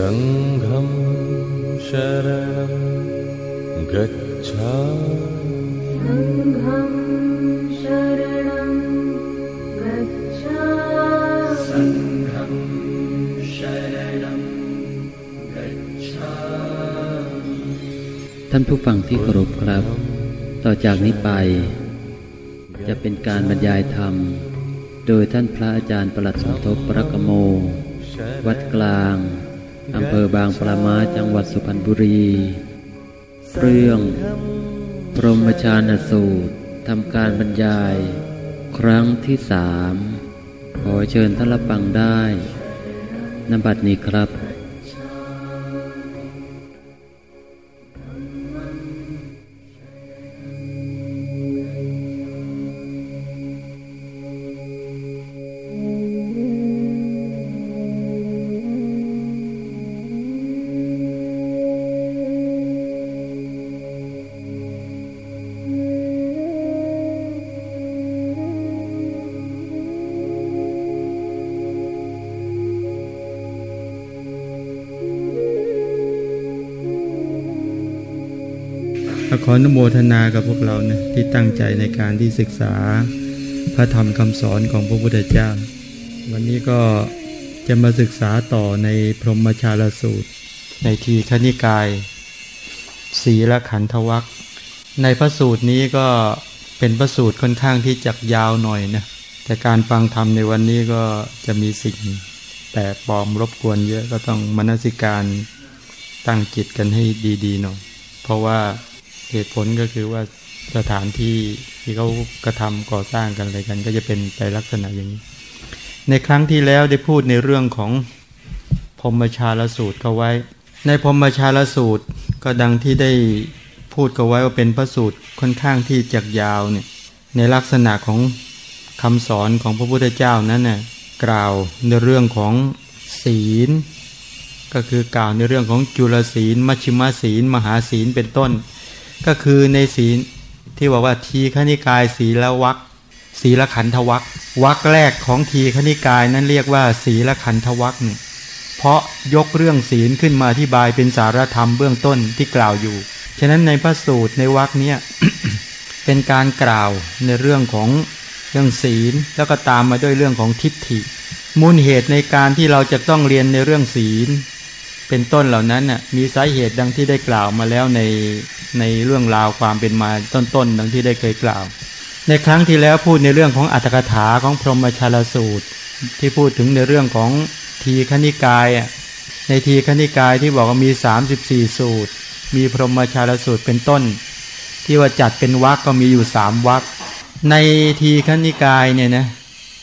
सङ्घं शरणं गच्छामि सङ्घं शरणं गच्छामि सङ्घं शरणं गच्छामि ท่านผู้ฟังที่เคารพครับ ต่อจากนี้ไป จะเป็นการบรรยายธรรม โดยท่านพระอาจารย์ประหลัดสมทบประกโม วัดกลาง อำเภอบางปลามาจังหวัดสุพรรณบุรี เรื่องพรหมชานสูตรทำการบรรยาย ครั้งที่สามขอเชิญท่านรับฟังได้นบัดนี้ครับ ขออนุโมทนากับพวกเรานะที่ตั้งใจในการที่ศึกษาพระธรรมคำสอนของพระพุทธเจ้า วันนี้ก็จะมาศึกษาต่อในพรหมชาลสูตร ในทีคณิกายสีละขันธวัคในพระสูตรนี้ก็เป็นพระสูตรค่อนข้างที่จะยาวหน่อยนะแต่การฟังธรรมในวันนี้ก็จะมีสิ่งแปลกปลอมรบกวนเยอะก็ต้องมนสิการตั้งจิตกันให้ดีๆหน่อยเพราะว่า เหตุผลก็คือว่าสถานที่ที่เขากระทำก่อสร้างกันอะไรกัน ก็จะเป็นไปลักษณะอย่างนี้ ในครั้งที่แล้วได้พูดในเรื่องของพรมชาลสูตรเขาไว้ ในพรมชาลสูตรก็ดังที่ได้พูดกันไว้ว่าเป็นพระสูตรค่อนข้างที่จักยาวเนี่ยในลักษณะของคำสอนของพระพุทธเจ้านั้นน่ะกล่าวในเรื่องของศีล ก็คือกล่าวในเรื่องของจุลศีล มัชฌิมศีล มหาศีลเป็นต้น ก็คือในศีลที่บอกว่าทีฆนิกายศีลวักศีลขันธวักวักแรกของทีฆนิกายนั้นเรียกว่า ศีลขันธวักเนี่ยเพราะยกเรื่องศีลขึ้นมาอธิบายเป็นสารธรรมเบื้องต้นที่กล่าวอยู่ ฉะนั้นในพระสูตรในวักเนี้ยเป็นการกล่าวในเรื่องของเรื่องศีลแล้วก็ตามมาด้วยเรื่องของทิฏฐิ มูลเหตุในการที่เราจะต้องเรียนในเรื่องศีล เป็นต้นเหล่านั้นน่ะมีสาเหตุดังที่ได้กล่าวมาแล้วในในเรื่องราวความเป็นมาต้นๆดังที่ได้เคยกล่าว ในครั้งที่แล้วพูดในเรื่องของอัตถกถาของพรหมชาลสูตร ที่พูดถึงในเรื่องของทีคณิกายอะในทีคณิกายที่บอกว่ามี 34 สูตร มีพรหมชาลสูตรเป็นต้น ที่ว่าจัดเป็นวรรคก็มีอยู่สามวรรคในทีคณิกายเนี่ยนะ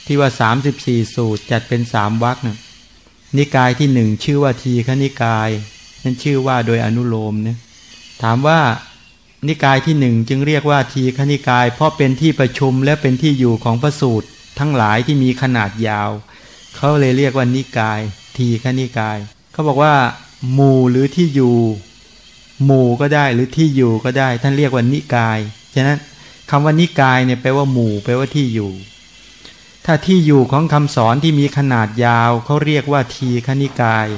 ที่ว่า 34 สูตรจัดเป็นสามวรรคนะ นิกายที่หนึ่งชื่อว่าทีคณิกายนั่นชื่อว่าโดยอนุโลมเนี่ยถามว่านิกายที่หนึ่งจึงเรียกว่าทีคณิกาย เพราะเป็นที่ประชุมและเป็นที่อยู่ของพระสูตรทั้งหลายที่มีขนาดยาว เขาเลยเรียกว่านิกาย ทีคณิกาย เขาบอกว่า หมู่หรือที่อยู่ หมู่ก็ได้หรือที่อยู่ก็ได้ ท่านเรียกว่านิกาย ฉะนั้นคำว่านิกายเนี่ยแปลว่าหมู่แปลว่าที่อยู่ ถ้าที่อยู่ของคำสอนที่มีขนาดยาวเขาเรียกว่าทีคณิกาย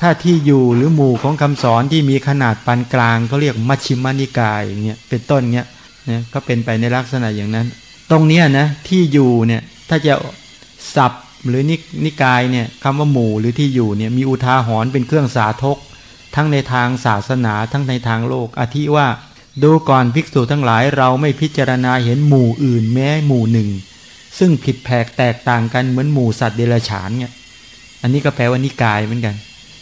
ถ้าที่อยู่หรือหมู่ของคำสอนที่มีขนาดปานกลางเขาเรียกมัชชิมานิกายอย่างเงี้ยเป็นต้นเงี้ยนะก็เป็นไปในลักษณะอย่างนั้น ตรงเนี้ยนะที่อยู่เนี่ยถ้าจะสับหรือนินิกายเนี่ยคำว่าหมู่หรือที่อยู่เนี่ยมีอุทาหรณ์เป็นเครื่องสาธก ทั้งในทางศาสนาทั้งในทางโลกอาทิว่า ดูก่อนภิกษุทั้งหลายเราไม่พิจารณาเห็นหมู่อื่นแม้หมู่หนึ่ง ซึ่งผิดแผกแตกต่างกันเหมือนหมูสัตว์เดรัจฉานเนี่ยอันนี้ก็แปลว่านิกายเหมือนกัน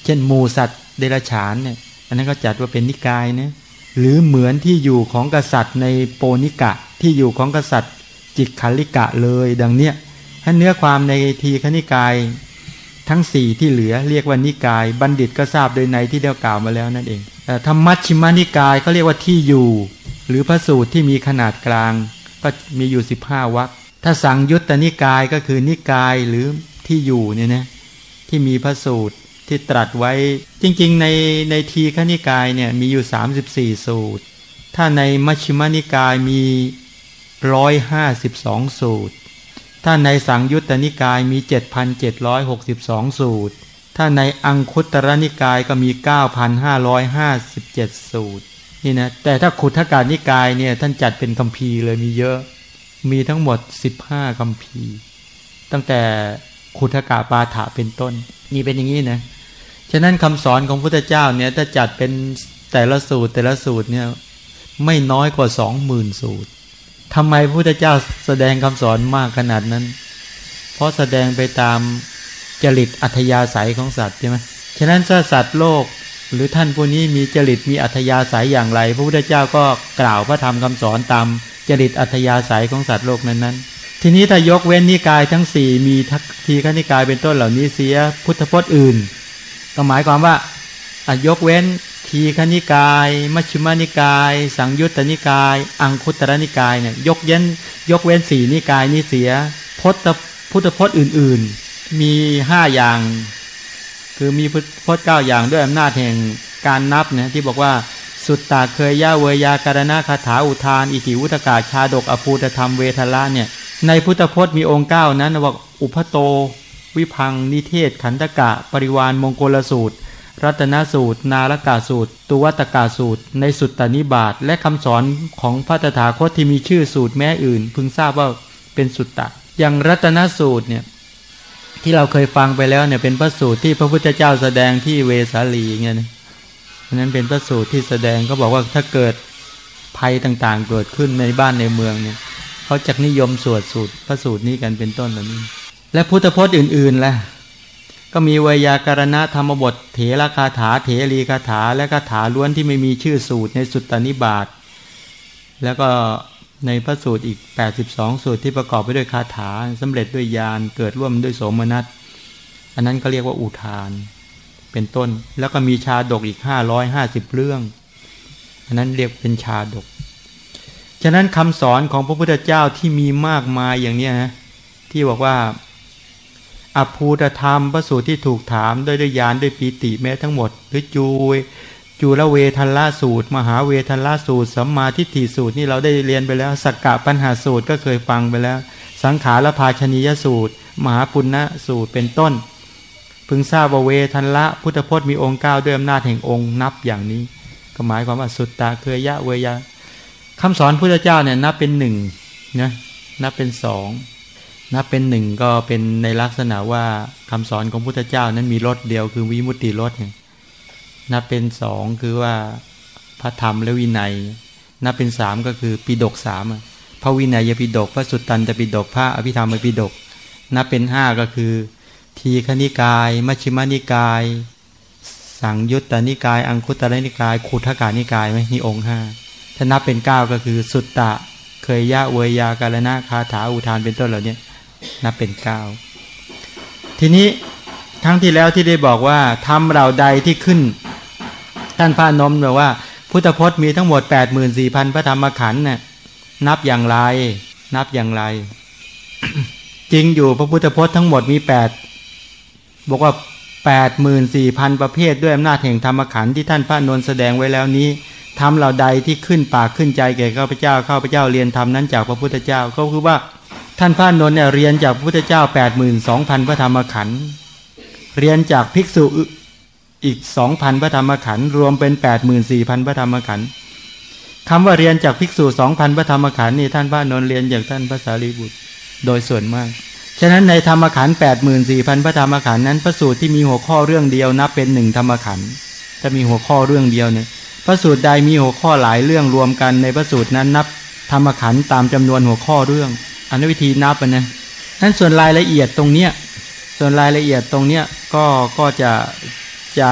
เช่นหมูสัตว์เดรัจฉานเนี่ยอันนั้นก็จัดว่าเป็นนิกายนะหรือเหมือนที่อยู่ของกษัตริย์ในโปนิกะที่อยู่ของกษัตริย์จิกขัลิกะเลยดังเนี้ยถ้าเนื้อความในทีคณิกายทั้งสี่ที่เหลือเรียกว่านิกาย บัณฑิตก็ทราบโดยในที่เดียวกล่าวมาแล้วนั่นเองธรรมัชชิมานิกายเขาเรียกว่าที่อยู่ หรือพระสูตรที่มีขนาดกลางก็มีอยู่ 15วรรค ถ้าสังยุตตนิกายก็คือนิกายหรือที่อยู่เนี่ยนะที่มีพระสูตรที่ตรัสไว้จริง ๆ ในในทีฆนิกายเนี่ยมีอยู่ 34 สูตร ถ้าในมัชฌิมานิกายมี152สูตร ถ้าในสังยุตตนิกายมี7,762สูตร ถ้าในอังคุตรนิกายก็มี9,557สูตรนี่นะแต่ถ้าขุทกานิกายเนี่ยท่านจัดเป็นคำพีเลยมีเยอะ มีทั้งหมด 15คำพีตั้งแต่ขุทกาปาฐะเป็นต้น นี่เป็นอย่างนี้นะ ฉะนั้นคำสอนของพุทธเจ้าเนี่ยถ้าจัดเป็นแต่ละสูตรแต่ละสูตรเนี่ยไม่น้อยกว่าสองหมื่นสูตรทำไมพระพุทธเจ้าแสดงคำสอนมากขนาดนั้น เพราะแสดงไปตามจริตอัธยาศัยของสัตว์ใช่ไหมฉะนั้นถ้าสัตว์โลกหรือท่านผู้นี้มีจริตมีอัธยาศัยอย่างไร พระพุทธเจ้าก็กล่าวพระธรรมคำสอนตาม จริตอัธยาศัยของสัตว์โลกนั้นๆ ทีนี้ถ้ายกเว้นนิกายทั้งสี่มีทักทีขนิกายเป็นต้นเหล่านี้เสียพุทธพจน์อื่น ก็หมายความว่ายกเว้นทีคณิกาย มัชฌิมานิกาย สังยุตตนิกาย อังคุตรนิกายเนี่ยยกเว้นยกเว้นสี่นิกายนี้เสียพจน์พุทธพจน์อื่น ๆ มีห้าอย่าง คือมีพุทธพจน์เก้าอย่างด้วยอำนาจแห่งการนับเนี่ยที่บอกว่า สุตตาเคยย่าเวยาการณาคาถาอุทาน อิติวุตกาชาดกอภูตธรรมเวทละเนี่ยในพุทธพจน์มีองค์เก้านั้นบอกอุพโต วิพังนิเทศ ขันตกะ ปริวานมงคลสูตร รัตนสูตร นารกาสูตร ตุวัตกาสูตร ในสุตตานิบาตและคำสอนของพระตถาคตที่มีชื่อสูตรแม้อื่น พึงทราบว่าเป็นสุตตะ อย่างรัตนสูตรเนี่ยที่เราเคยฟังไปแล้วเนี่ยเป็นพระสูตรที่พระพุทธเจ้าแสดงที่เวสาลีเงี้ยนะ นั้นเป็นพระสูตรที่แสดงก็บอกว่าถ้าเกิดภัยต่างๆ เกิดขึ้นในบ้านในเมืองเนี่ยเขาจะนิยมสวดสูตรพระสูตรนี้กันเป็นต้นเหล่านี้ และพุทธพจน์อื่นๆล่ะก็มีวยาการณะธรรมบท เถระคาถาเถรีคาถา และคาถาล้วนที่ไม่มีชื่อสูตรในสุตตานิบาตแล้วก็ในพระสูตรอีก 82 สูตรที่ประกอบไปด้วยคาถาสำเร็จด้วยญาณเกิดร่วมด้วยโสมนัส อันนั้นก็เรียกว่าอุทาน เป็นต้น แล้วก็มีชาดกอีก 550 เรื่อง อันนั้นเรียกเป็นชาดก ฉะนั้นคำสอนของพระพุทธเจ้าที่มีมากมายอย่างนี้นะที่บอกว่าอภูตธรรมพระสูตรที่ถูกถามด้วยด้วยยานด้วยปีติแม้ทั้งหมด หรือจูจูละเวทันละสูตร มหาเวทันละสูตรสัมมาทิฏฐิสูตรนี่เราได้เรียนไปแล้วสักกะปัญหาสูตรก็เคยฟังไปแล้ว สังขารภาชนียสูตร มหาปุณณสูตรเป็นต้น พึงทราบว่าเวทันละพุทธพจน์มีองค์เก้าด้วยอำนาจแห่งองค์นับอย่างนี้ ก็หมายความว่าสุตตาเคยยะเวยะคำสอนพุทธเจ้าเนี่ยนับเป็นหนึ่งนะนับเป็นสองนับเป็นหนึ่งก็เป็นในลักษณะว่าคำสอนของพุทธเจ้านั้นมีรถเดียวคือวิมุตติรถเนี่ยนับเป็นสองคือว่าพระธรรมและวินัย นับเป็นสามก็คือปิดกสามพระวินัยปิดกพระสุตตันตปิดกพระอภิธรรมปิดกนับเป็นห้าก็คือ ทีคณิกาย มัชฌิมานิกาย สังยุตตนิกาย อังคุตรนิกายขุทกานิกายไหมนี่องค์ห้าถ้านับเป็นเก้าก็คือสุตตะ เคยยะเวยากาลนะคาถาอุทานเป็นต้นเหล่านี้นับเป็นเก้าทีนี้ครั้งที่แล้วที่ได้บอกว่าทำเราใดที่ขึ้น ท่านพระนมบอกว่า พุทธพจน์มีทั้งหมด 8 4 0 0 0 พระธรรมขันธ์น่ะนับอย่างไร นับอย่างไร จริงอยู่พระพุทธพจน์ทั้งหมดมี8 บอกว่า8 4 0 0 0 ประเภทด้วยอำนาจแห่งธรรมขันธ์ที่ท่านพระนนแสดงไว้แล้วนี้ทำเราใดที่ขึ้นปากขึ้นใจแก่ข้าพเจ้าข้าพเจ้าเรียนธรรมนั้นจากพระพุทธเจ้าก็คือว่าท่านพระนนท์เนี่ยเรียนจากพระพุทธเจ้าแปดหมื่นสองพันพระธรรมขันธ์เรียนจากภิกษุอีกสองพันพระธรรมขันธ์รวมเป็นแปดหมื่นสี่พันพระธรรมขันธ์คำว่าเรียนจากภิกษุสองพันพระธรรมขันธ์นี่ท่านพระนนท์เรียนจากท่านพระสารีบุตรโดยส่วนมาก ฉะนั้นในธรรมขันธ์แปดหมื่นสี่พันพระธรรมขันธ์นั้นพระสูตรที่มีหัวข้อเรื่องเดียวนับเป็นหนึ่งธรรมขันธ์จะมีหัวข้อเรื่องเดียวเนี่ยพระสูตรใดมีหัวข้อหลายเรื่องรวมกันในพระสูตรนั้นนับธรรมขันธ์ตามจำนวนหัวข้อเรื่อง อันวิธีนับนะนั้นส่วนรายละเอียดตรงเนี้ยส่วนรายละเอียดตรงเนี้ยก็ก็จะจะ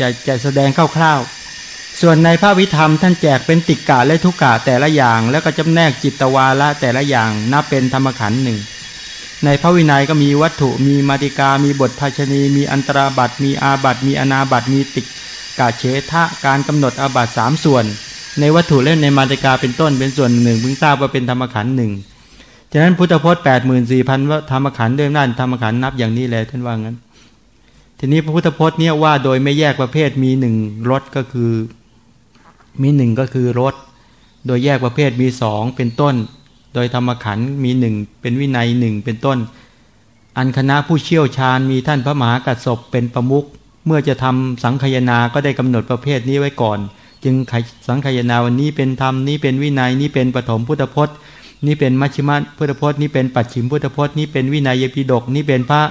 จะจะแสดงคร่าวๆ ส่วนในพระวิธรรมท่านแจกเป็นติกกะและทุกกะแต่ละอย่าง แล้วก็จำแนกจิตวาละแต่ละอย่างนับเป็นธรรมขันธ์หนึ่ง ในพระวินัยก็มีวัตถุ มีมาติกา มีบทภาชนี มีอันตราบัตมีอาบัตมีอนาบัตมีติกกะเฉทะการกำหนดอาบัตสามส่วน ในวัตถุเล่นในมาติกาเป็นต้นเป็นส่วนหนึ่งเพิ่งทราบว่าเป็นธรรมขันธ์หนึ่งฉะนั้นพุทธพจน์แปดหมื่นสี่พันว่าธรรมขันธ์ด้วยนั่นธรรมขันธ์นับอย่างนี้เลยท่านว่างั้น ทีนี้พระพุทธพจน์เนี่ยว่าโดยไม่แยกประเภทมีหนึ่งรสก็คือ มีหนึ่งก็คือรสโดยแยกประเภทมีสองเป็นต้น โดยธรรมขันมีหนึ่งเป็นวินัยหนึ่งเป็นต้น อันคณะผู้เชี่ยวชาญมีท่านพระมหากัสสปเป็นประมุขเมื่อจะทำสังคยนาก็ได้กำหนดประเภทนี้ไว้ก่อน จึงสังคยนาวันนี้เป็นธรรมนี้เป็นวินัยนี้เป็นปฐมพุทธพจน์ นี่เป็นมัชฌิมพุทธพจน์นี่เป็นปัจฉิมพุทธพจน์นี่เป็นวินัยปิฎกนี่เป็นพระ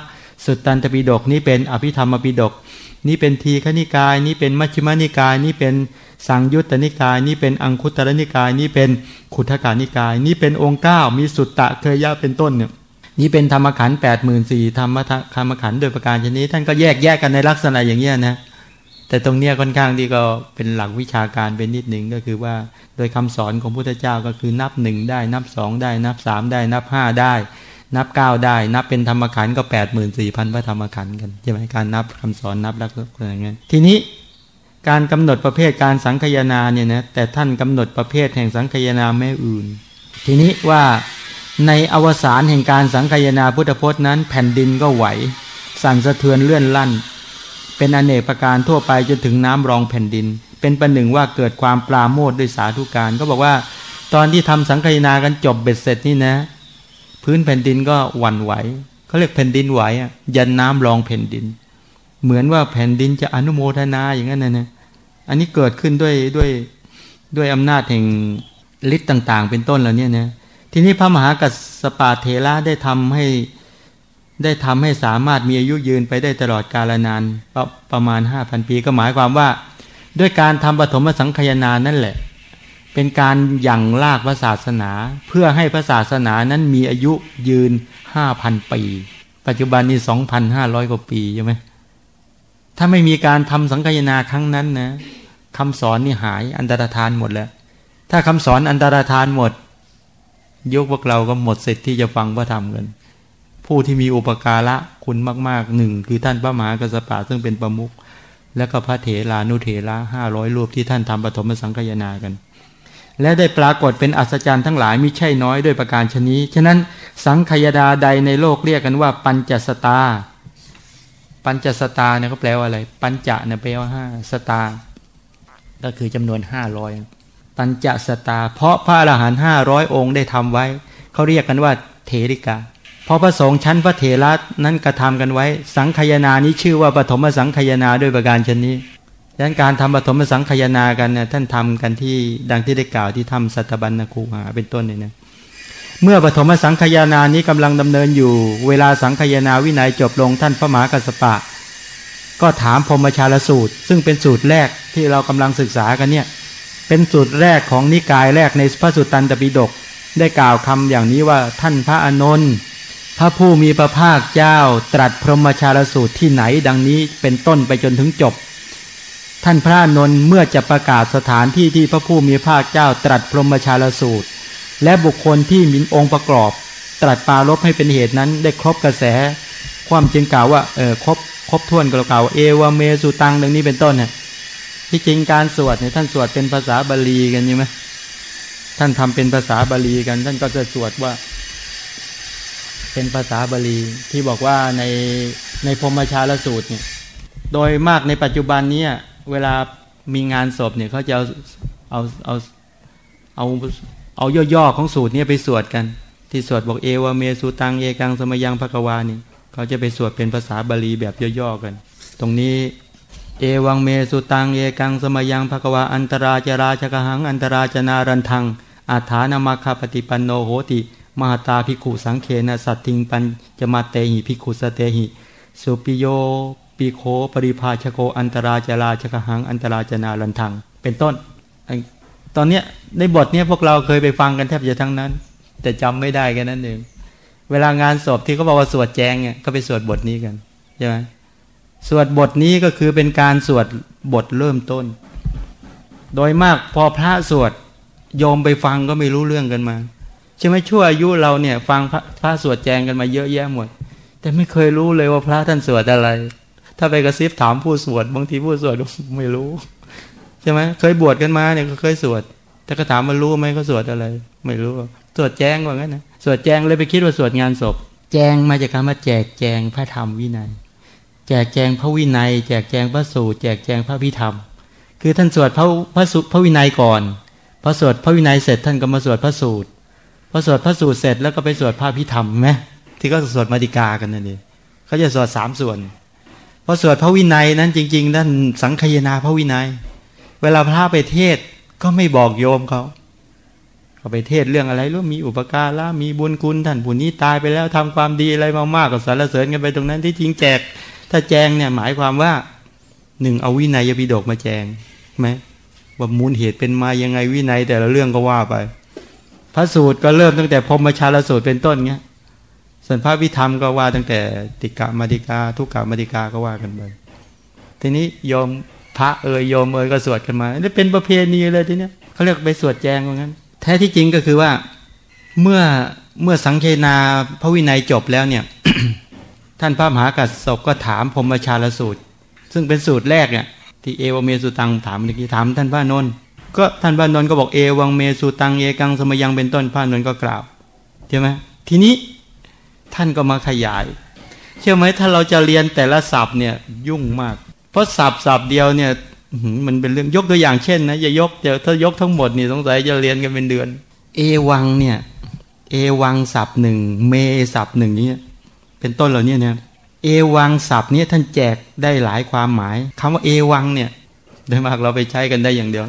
สุตตันตปิฎกนี่เป็นอภิธรรมปิฎก นี่เป็นทีฆนิกาย นี่เป็นมัชฌิมานิกาย นี่เป็นสังยุตตนิกาย นี่เป็นอังคุตรนิกาย นี่เป็นขุทกานิกาย นี่เป็นองค์เก้ามีสุตตะเคยยะเป็นต้นเนี่ยนี่เป็นธรรมขันธ์แปดหมื่นสี่ธรรมธรรมขันธ์โดยประการชนิดท่านก็แยกแยกกันในลักษณะอย่างเงี้ยนะแต่ตรงเนี้ยค่อนข้างที่ก็เป็นหลักวิชาการเป็นนิดหนึ่งก็คือว่าโดยคำสอนของพุทธเจ้าก็คือนับหนึ่งได้นับสองได้นับสามได้นับห้าได้ นับเก้าได้ นับเป็นธรรมขันธ์ก็แปดหมื่นสี่พันพระธรรมขันธ์กันใช่ไหมการนับคำสอนนับแล้วก็อย่างเงี้ยทีนี้การกำหนดประเภทการสังคยนาเนี่ยนะแต่ท่านกำหนดประเภทแห่งสังคยนาแม่อื่น ทีนี้ว่าในอวสานแห่งการสังคยนาพุทธพจน์นั้น แผ่นดินก็ไหว สั่นสะเทือนเลื่อนลั่น เป็นอเนกประการทั่วไปจนถึงน้ำรองแผ่นดิน เป็นประหนึ่งว่าเกิดความปราโมทด้วยสาธุการ ก็บอกว่า ตอนที่ทำสังคยนากันจบเบ็ดเสร็จนี่นะ พื้นแผ่นดินก็หวั่นไหวเขาเรียกแผ่นดินไหวอะยันน้ำรองแผ่นดิน เหมือนว่าแผ่นดินจะอนุโมทนาอย่างนั้นนะนะอันนี้เกิดขึ้นด้วยด้วยด้วยอำนาจแห่งฤทธิ์ต่าง ๆ เป็นต้นเหล่านี้นะทีนี้พระมหากัสสปะเทระได้ทำให้ได้ทำให้สามารถมีอายุยืนไปได้ตลอดกาลนานประประมาณห้าพันปีก็หมายความว่า ด้วยการทำปฐมสังขยานานั่นแหละ เป็นการยั่งลากพระศาสนา เพื่อให้พระศาสนานั้นมีอายุยืนห้าพันปี ปัจจุบันนี้สองพันห้าร้อยกว่าปีใช่ไหมถ้าไม่มีการทำสังขยนาครั้งนั้นนะคำสอนนี่หายอันตรธานหมดแล้ว ถ้าคำสอนอันตรธานหมดยุคพวกเราก็หมดสิทธิ์ที่จะฟังพระธรรมกัน ผู้ที่มีอุปการะคุณมากๆหนึ่งคือท่านพระมหากษัตริย์ซึ่งเป็นประมุขแล้วก็พระเถรานุเถระห้าร้อยรูปที่ท่านทำปฐมสังคยนากัน และได้ปรากฏเป็นอัศจรรย์ทั้งหลายมิใช่น้อยด้วยประการชนี้ ฉะนั้นสังคยดาใดในโลกเรียกกันว่า ปัญจสตา ปัญจสตาเนี่ยเขาแปลว่าอะไร ปัญจะเนี่ยแปลว่าห้าสตา ก็คือจำนวนห้าร้อยปัญจสตา เพราะพระอรหันต์ห้าร้อยองค์ได้ทำไว้ เขาเรียกกันว่าเทริกา เพราะพระสงฆ์ชั้นพระเถระนั้นกระทากันไว้ สังขยานี้ชื่อว่าปฐมสังขยาด้วยประการชนนี้ ดังนั้นการทำปฐมสังขยากันเนี่ยท่านทำกันที่ดังที่ได้กล่าวที่ทำสัตบัญญคูหาเป็นต้นเนี่ยนะเมื่อปฐมสังขยานี้กำลังดำเนินอยู่ เวลาสังขยาวินัยจบลงท่านพระมหากัสปะ ก็ถามพรมชาลสูตร ซึ่งเป็นสูตรแรกที่เรากำลังศึกษากันเนี่ยเป็นสูตรแรกของนิกายแรกในพระสุตตันตปิฎกได้กล่าวคำอย่างนี้ว่าท่านพระอนนท์พระผู้มีพระภาคเจ้าตรัสพรหมชาลสูตรที่ไหนดังนี้เป็นต้นไปจนถึงจบ ท่านพระนนท์เมื่อจะประกาศสถานที่ที่พระผู้มีพระภาคเจ้าตรัสพรหมชาลสูตร และบุคคลที่มีองค์ประกอบ ตรัสปาลบให้เป็นเหตุนั้นได้ครบกระแส ความจึงกล่าวว่าเออครบครบถ้วนกล่าวเอวเมสุตังดังนี้เป็นต้นเนี่ยที่จริงการสวดเนี่ยท่านสวดเป็นภาษาบาลีกันใช่ไหมท่านทำเป็นภาษาบาลีกัน ท่านก็จะสวดว่า เป็นภาษาบาลีที่บอกว่าในในพรมชาลสูตรเนี่ย โดยมากในปัจจุบันนี้ เวลามีงานศพเนี่ยเขาจะเอาเอาเอาเอาเอาย่อๆของสูตรนี้ไปสวดกัน ที่สวดบอกเอวเมสุตังเอกังสมยังภควานี่เขาจะไปสวดเป็นภาษาบาลีแบบย่อๆกัน ตรงนี้เอวังเมสุตังเอกังสมยังภควาอันตราจราชกหัง อันตราจนารันทังอาถานามาคาปฏิปันโนโหติมหาตาภิกขุสังเขนะสัตติงปัญจมาเตหิภิกขุสเตหิสุปิโย ปีโคปริภาชโกอันตราจราชกหังอันตราจนารันทัง เป็นต้น ตอนเนี้ยในบทเนี้ยพวกเราเคยไปฟังกันแทบจะทั้งนั้น แต่จำไม่ได้กันนั่นเองเวลางานศพที่เขาบอกว่าสวดแจงเนี่ยก็ไปสวดบทนี้กันใช่ไหมสวดบทนี้ก็คือเป็นการสวดบทเริ่มต้น โดยมากพอพระสวดโยมไปฟังก็ไม่รู้เรื่องกันมาใช่ไหมชั่วอายุเราเนี่ย ฟังพระพระสวดแจงกันมาเยอะแยะหมด แต่ไม่เคยรู้เลยว่าพระท่านสวดอะไร ถ้าไปกระซิบถามผู้สวดบางทีผู้สวดไม่รู้ใช่ไหมเคยบวชกันมาเนี่ยก็เคยสวด แต่ก็ถามมันรู้ไหมเขาสวดอะไร ไม่รู้สวดแจ้งว่างั้นนะสวดแจ้งเลยไปคิดว่าสวดงานศพ แจ้งมาจากคำว่าแจกแจงพระธรรมวินัย แจกแจงพระวินัย แจกแจงพระสูตรแจกแจงพระพิธรรม คือท่านสวดพระพระสุพระวินัยก่อนพอสวดพระวินัยเสร็จท่านก็มาสวดพระสูตรพอสวดพระสูตรเสร็จแล้วก็ไปสวดพระพิธรรมไหมที่ก็สวดมาติกากันนั่นเองเขาจะสวดสามส่วน พอสวดพระวินัยนั้นจริงๆท่านสังคยนาพระวินัย เวลาพระไปเทศก็ไม่บอกโยมเขาเขาไปเทศเรื่องอะไรรู้มีอุปการะมีบุญคุณท่านผู้นี้ตายไปแล้วทำความดีอะไรมามากก็สรรเสริญกันไปตรงนั้นที่จริงแจก ถ้าแจงเนี่ยหมายความว่าหนึ่งเอาวินัยยปิฎกมาแจงไหมว่ามูลเหตุเป็นมายังไงวินัยแต่ละเรื่องก็ว่าไป พระสูตรก็เริ่มตั้งแต่พรมชาลสูตรเป็นต้นเงี้ย ส่วนพระวิธรรมก็ว่าตั้งแต่ติกะมาติกา ทุกกะมาติกาก็ว่ากันไปทีนี้โยมพระเอยโยมเอยก็สวดกันมานี่เป็นประเพณีเลยทีเนี้ยเขาเรียกไปสวดแจงว่างั้น แท้ที่จริงก็คือว่าเมื่อเมื่อสังเคนาพระวินัยจบแล้วเนี่ย ท่านพระมหากัสสปก็ถามพรมชาลสูตร ซึ่งเป็นสูตรแรกเนี่ยที่เอวเมสุตังถามเมื่อกี้ถามท่านพระนนท์ก็ท่านพระนนท์ก็บอกเอวังเมสุตังเอกังสมยังเป็นต้นพระนนท์ก็กล่าวใช่ไหมทีนี้ ท่านก็มาขยาย เชื่อไหมถ้าเราจะเรียนแต่ละศัพท์เนี่ยยุ่งมาก เพราะศัพท์ศัพท์เดียวเนี่ยมันเป็นเรื่องยกตัวอย่างเช่นนะอย่ายกเดี๋ยวถ้ายกทั้งหมดนี่สงสัยจะเรียนกันเป็นเดือน เอวังเนี่ย เอวังศัพท์หนึ่งเมศัพท์หนึ่งนี้เป็นต้นเหล่านี้เนี่ยเอวังศัพท์นี้ท่านแจกได้หลายความหมายคำว่าเอวังเนี่ยโดยมากเราไปใช้กันได้อย่างเดียว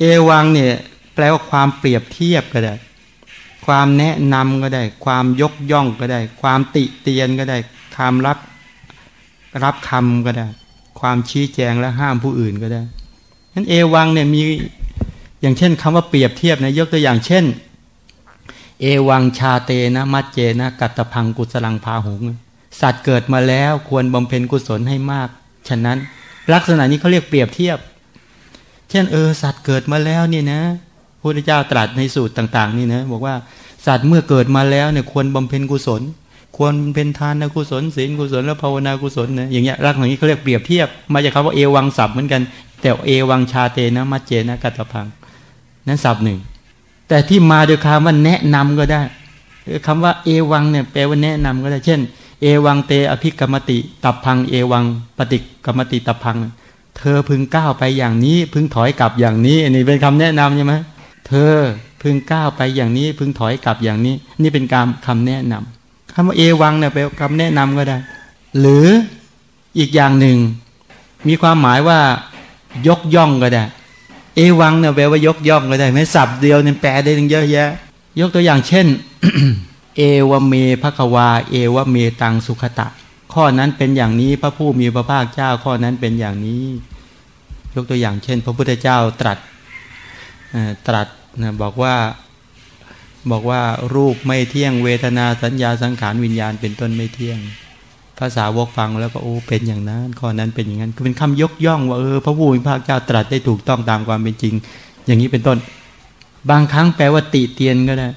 เอวังเนี่ยแปลว่าความเปรียบเทียบก็ได้ ความแนะนำก็ได้ ความยกย่องก็ได้ ความติเตียนก็ได้ความรับรับคำก็ได้ ความชี้แจงและห้ามผู้อื่นก็ได้นั้นเอวังเนี่ยมีอย่างเช่นคำว่าเปรียบเทียบนะยกตัวอย่างเช่น เอวังชาเตนะมัจเจนะกัตตพังกุสลังพาหุงสัตว์เกิดมาแล้วควรบำเพ็ญกุศลให้มาก ฉะนั้น ลักษณะนี้เขาเรียกเปรียบเทียบ เช่นเออสัตว์เกิดมาแล้วนี่นะ พระพุทธเจ้าตรัสในสูตรต่าง ๆ นี่นะบอกว่าสัตว์เมื่อเกิดมาแล้วเนี่ยควรบำเพ็ญกุศล ควรเป็นทานกุศลศีลกุศลและภาวนากุศลนะอย่างเงี้ยลักษณะนี้เขาเรียกเปรียบเทียบ มาจากคำว่าเอวังศัพท์เหมือนกัน แต่เอวังชาเตนะมัจเจนะกัตพัง นั้นศัพท์หนึ่ง แต่ที่มาโดยคำว่าแนะนำก็ได้คำว่าเอวังเนี่ยแปลว่าแนะนำก็ได้ เช่น เอวังเตอภิกรรมติ ตับพังเอวังปฏิกรรมติตับพัง เธอพึงก้าวไปอย่างนี้ พึงถอยกลับอย่างนี้อันนี้เป็นคำแนะนำใช่ไหม เธอพึงก้าวไปอย่างนี้ พึงถอยกลับอย่างนี้ นี่เป็นการคำแนะนำคำว่าเอวังเนี่ยเป็นคำแนะนำก็ได้ หรืออีกอย่างหนึ่ง มีความหมายว่ายกย่องก็ได้ เอวังเนี่ยแปลว่ายกย่องก็ได้ไม่สับเดียวเนี่ยแปลได้ถึงเยอะแยะ ยกตัวอย่างเช่น เอวเมภควา เอวเมตังสุขตะ ข้อนั้นเป็นอย่างนี้พระผู้มีพระภาคเจ้าข้อนั้นเป็นอย่างนี้ ยกตัวอย่างเช่น พระพุทธเจ้าตรัส ตรัสนะบอกว่าบอกว่ารูปไม่เที่ยงเวทนาสัญญาสังขารวิญญาณเป็นต้นไม่เที่ยง ภาษาวกฟังแล้วก็โอ้เป็นอย่างนั้นข้อนั้นเป็นอย่างนั้นคือเป็นคำยกย่องว่าเออพระผู้มีพระเจ้าตรัสได้ถูกต้องตามความเป็นจริง อย่างนี้เป็นต้น บางครั้งแปลว่าติเตียนก็ได้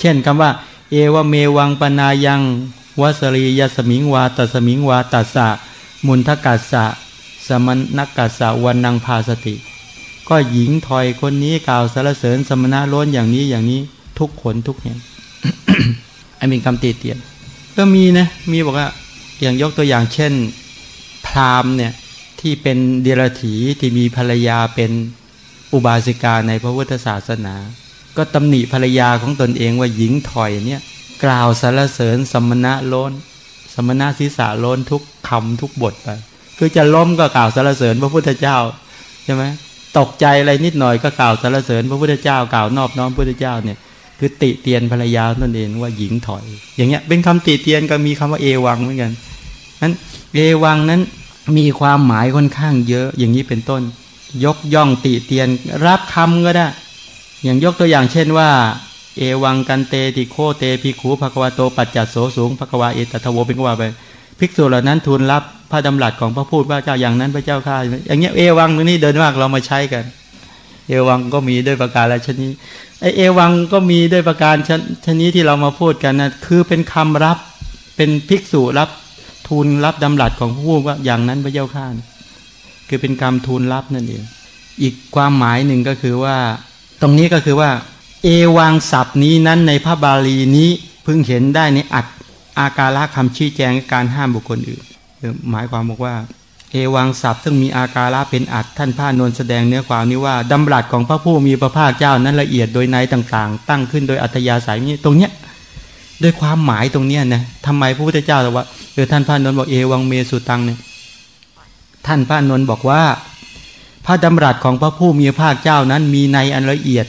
เช่นคำว่า เอวเมวังปนายังวัสรียสมิงวาตัสมิงวาตัสสะมุนทกัสสะสมณกัสสะวันนังพาสติ ก็หญิงถอยคนนี้กล่าวสารเสริญสมณะล้นอย่างนี้อย่างนี้ทุกคนทุกแห่งอันเป็นคำตีเตียนก็มีนะมีบอกว่าอย่างยกตัวอย่างเช่น พราหมณ์เนี่ยที่เป็นเดรัจฉีที่มีภรรยาเป็นอุบาสิกาในพระพุทธศาสนา ก็ตำหนิภรรยาของตนเองว่าหญิงถอยเนี่ยกล่าวสรรเสริญสมณะล้น สมณะศีรษะล้นทุกคำทุกบทไป คือจะล้มก็กล่าวสรรเสริญพระพุทธเจ้าใช่ไหม ตกใจอะไรนิดหน่อยก็กล่าวสรรเสริญ พระพุทธเจ้ากล่าวนอบน้อมพระพุทธเจ้าเนี่ยคือติเตียนภรรยาตนเองว่าหญิงถอย อย่างเงี้ยเป็นคำติเตียนก็มีคำว่าเอวังเหมือนกันนั้นเอวังนั้นมีความหมายค่อนข้างเยอะอย่างนี้เป็นต้น ยกย่องติเตียนรับคำก็ได้ อย่างยกตัวอย่างเช่นว่า เอวังกันเตติโคเตพิคูภควาโตปัจจัสโสสูงภควาเอตทวเป็นกว่าไปภิกษุเหล่านั้นทูลรับ พระดำรัสของพระพูดพระเจ้าอย่างนั้นพระเจ้าข้าอย่างเงี้ยเอวังตรงนี้เดินมากเรามาใช้กัน เอวังก็มีด้วยประการและชนิดไอเอวังก็มีด้วยประการชนชนิดที่เรามาพูดกันนะคือเป็นคำรับเป็นภิกษุรับทูลรับดำรัสของผู้ว่าอย่างนั้นพระเจ้าข้าคือเป็นคำทูลรับนั่นเองอีกความหมายหนึ่งก็คือว่า ตรงนี้ก็คือว่า เอวังศัพท์นี้นั้นในพระบาลีนี้เพิ่งเห็นได้ในอัดอาการะคำชี้แจงการห้ามบุคคลอื่น หมายความบอกว่า เอวังศัพท์ซึ่งมีอาการะเป็นอัดท่านพระนนแสดงเนื้อความนี้ว่าดำรัสของพระผู้มีพระภาคเจ้านั้นละเอียดโดยในต่างๆ ตั้งขึ้นโดยอัธยาศัยนี้ตรงเนี้ยด้วยความหมายตรงเนี้ยนะทำไมพระพุทธเจ้าแต่ว่าเออท่านพระนนบอกเอวังเมสุตังเนี่ยท่านพระนนบอกว่า พระดำรัสของพระผู้มีพระภาคเจ้านั้นมีในอันละเอียด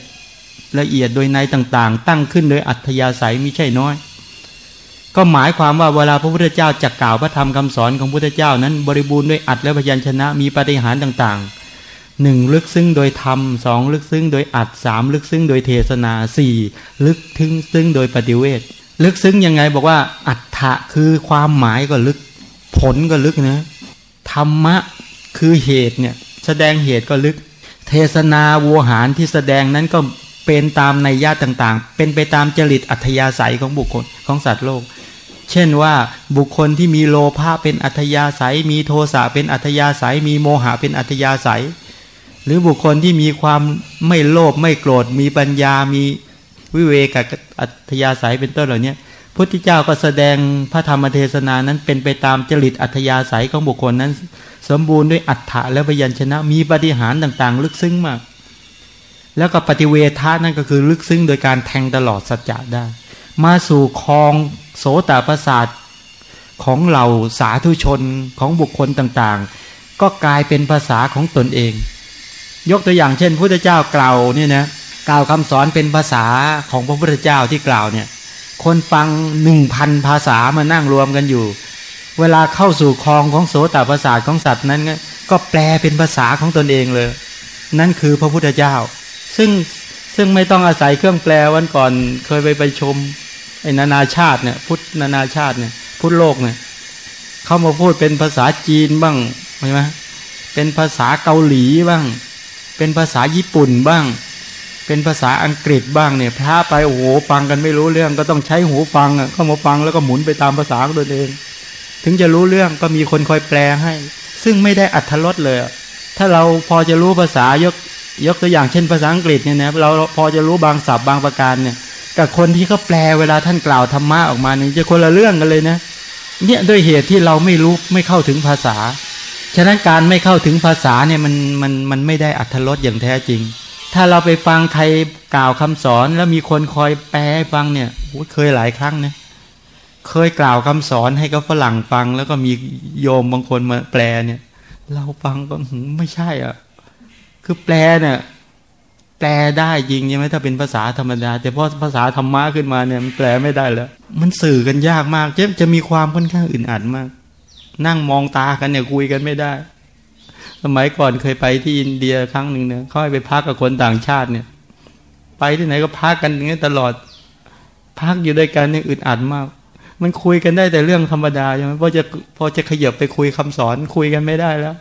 ละเอียดโดยในต่างๆ ตั้งขึ้นโดยอัธยาศัยมิใช่น้อย ก็หมายความว่าเวลาพระพุทธเจ้าจะกล่าวพระธรรมคำสอนของพระพุทธเจ้านั้น บริบูรณ์ด้วยอัดและพยัญชนะมีปฏิหารต่างๆหนึ่งลึกซึ้งโดยธรรมสองลึกซึ้งโดยอัดสามลึกซึ้งโดยเทศนาสี่ลึกถึงซึ้งโดยปฏิเวทลึกซึ้งยังไงบอกว่าอัฏฐะคือความหมายก็ลึก ผลก็ลึกนะธรรมะคือเหตุเนี่ยแสดงเหตุก็ลึก เทศนาวัวหารที่แสดงนั้นก็เป็นตามในญาติต่างๆ เป็นไปตามจริตอัธยาศัยของบุคคลของสัตว์โลก เช่นว่าบุคคลที่มีโลภะเป็นอัธยาศัย มีโทสะเป็นอัธยาศัย มีโมหะเป็นอัธยาศัย หรือบุคคลที่มีความไม่โลภไม่โกรธมีปัญญามีวิเวกอัธยาศัยเป็นต้นเหล่านี้พุทธเจ้าก็แสดงพระธรรมเทศนานั้นเป็นไปตามจริตอัธยาศัยของบุคคลนั้น สมบูรณ์ด้วยอัฏฐะและพยัญชนะมีปฏิหารต่างๆ ลึกซึ้งมาก แล้วก็ปฏิเวทานั่นก็คือลึกซึ้งโดยการแทงตลอดสัจจะได้ มาสู่คลองโสตประสาทของเหล่าสาธุชนของบุคคลต่างๆ ก็กลายเป็นภาษาของตนเอง ยกตัวอย่างเช่นพุทธเจ้ากล่าวเนี่ยนะกล่าวคำสอนเป็นภาษาของพระพุทธเจ้าที่กล่าวเนี่ยคนฟังหนึ่งพันภาษามานั่งรวมกันอยู่ เวลาเข้าสู่คลองของโสตประสาทของสัตว์นั้น ก็แปลเป็นภาษาของตนเองเลย นั่นคือพระพุทธเจ้า ซึ่งซึ่งไม่ต้องอาศัยเครื่องแปลวันก่อนเคยไปไปชม ไอ้นานาชาติเนี่ยพุทธนานาชาติเนี่ยพุทธโลกเนี่ยเขามาพูดเป็นภาษาจีนบ้างใช่ไหมเป็นภาษาเกาหลีบ้าง เป็นภาษาญี่ปุ่นบ้าง เป็นภาษาอังกฤษบ้างเนี่ยพระไปโอ้โหฟังกันไม่รู้เรื่องก็ต้องใช้หูฟังอะเข้ามาฟังแล้วก็หมุนไปตามภาษาของตัวเอง ถึงจะรู้เรื่องก็มีคนคอยแปลให้ ซึ่งไม่ได้อัธรสเลย ถ้าเราพอจะรู้ภาษายกยกตัวอย่างเช่นภาษาอังกฤษเนี่ยนะเราพอจะรู้บางศัพท์บางประการเนี่ย กับคนที่เขาแปลเวลาท่านกล่าวธรรมะออกมาเนี่ยจะคนละเรื่องกันเลยนะเนี่ยด้วยเหตุที่เราไม่รู้ไม่เข้าถึงภาษา ฉะนั้นการไม่เข้าถึงภาษาเนี่ยมันมันมันไม่ได้อัธรสอย่างแท้จริง ถ้าเราไปฟังใครกล่าวคำสอนแล้วมีคนคอยแปลให้ฟังเนี่ยเคยหลายครั้งนะเคยกล่าวคำสอนให้กับฝรั่งฟัง แล้วก็มีโยมบางคนมาแปลเนี่ย เราฟังก็ไม่ใช่อะ คือแปลเนี่ย แปลได้จริงใช่ไหมถ้าเป็นภาษาธรรมดา แต่พอภาษาธรรมะขึ้นมาเนี่ยมันแปลไม่ได้แล้ว มันสื่อกันยากมากจะจะมีความค่อนข้างอึดอัดมาก นั่งมองตากันเนี่ยคุยกันไม่ได้ สมัยก่อนเคยไปที่อินเดียครั้งหนึ่งเนี่ยเขาให้ไปพักกับคนต่างชาติเนี่ย ไปที่ไหนก็พักกันอย่างนี้ตลอด พักอยู่ด้วยกันเนี่ยอึดอัดมาก มันคุยกันได้แต่เรื่องธรรมดาใช่ไหมพอจะพอจะขยับไปคุยคำสอนคุยกันไม่ได้แล้ว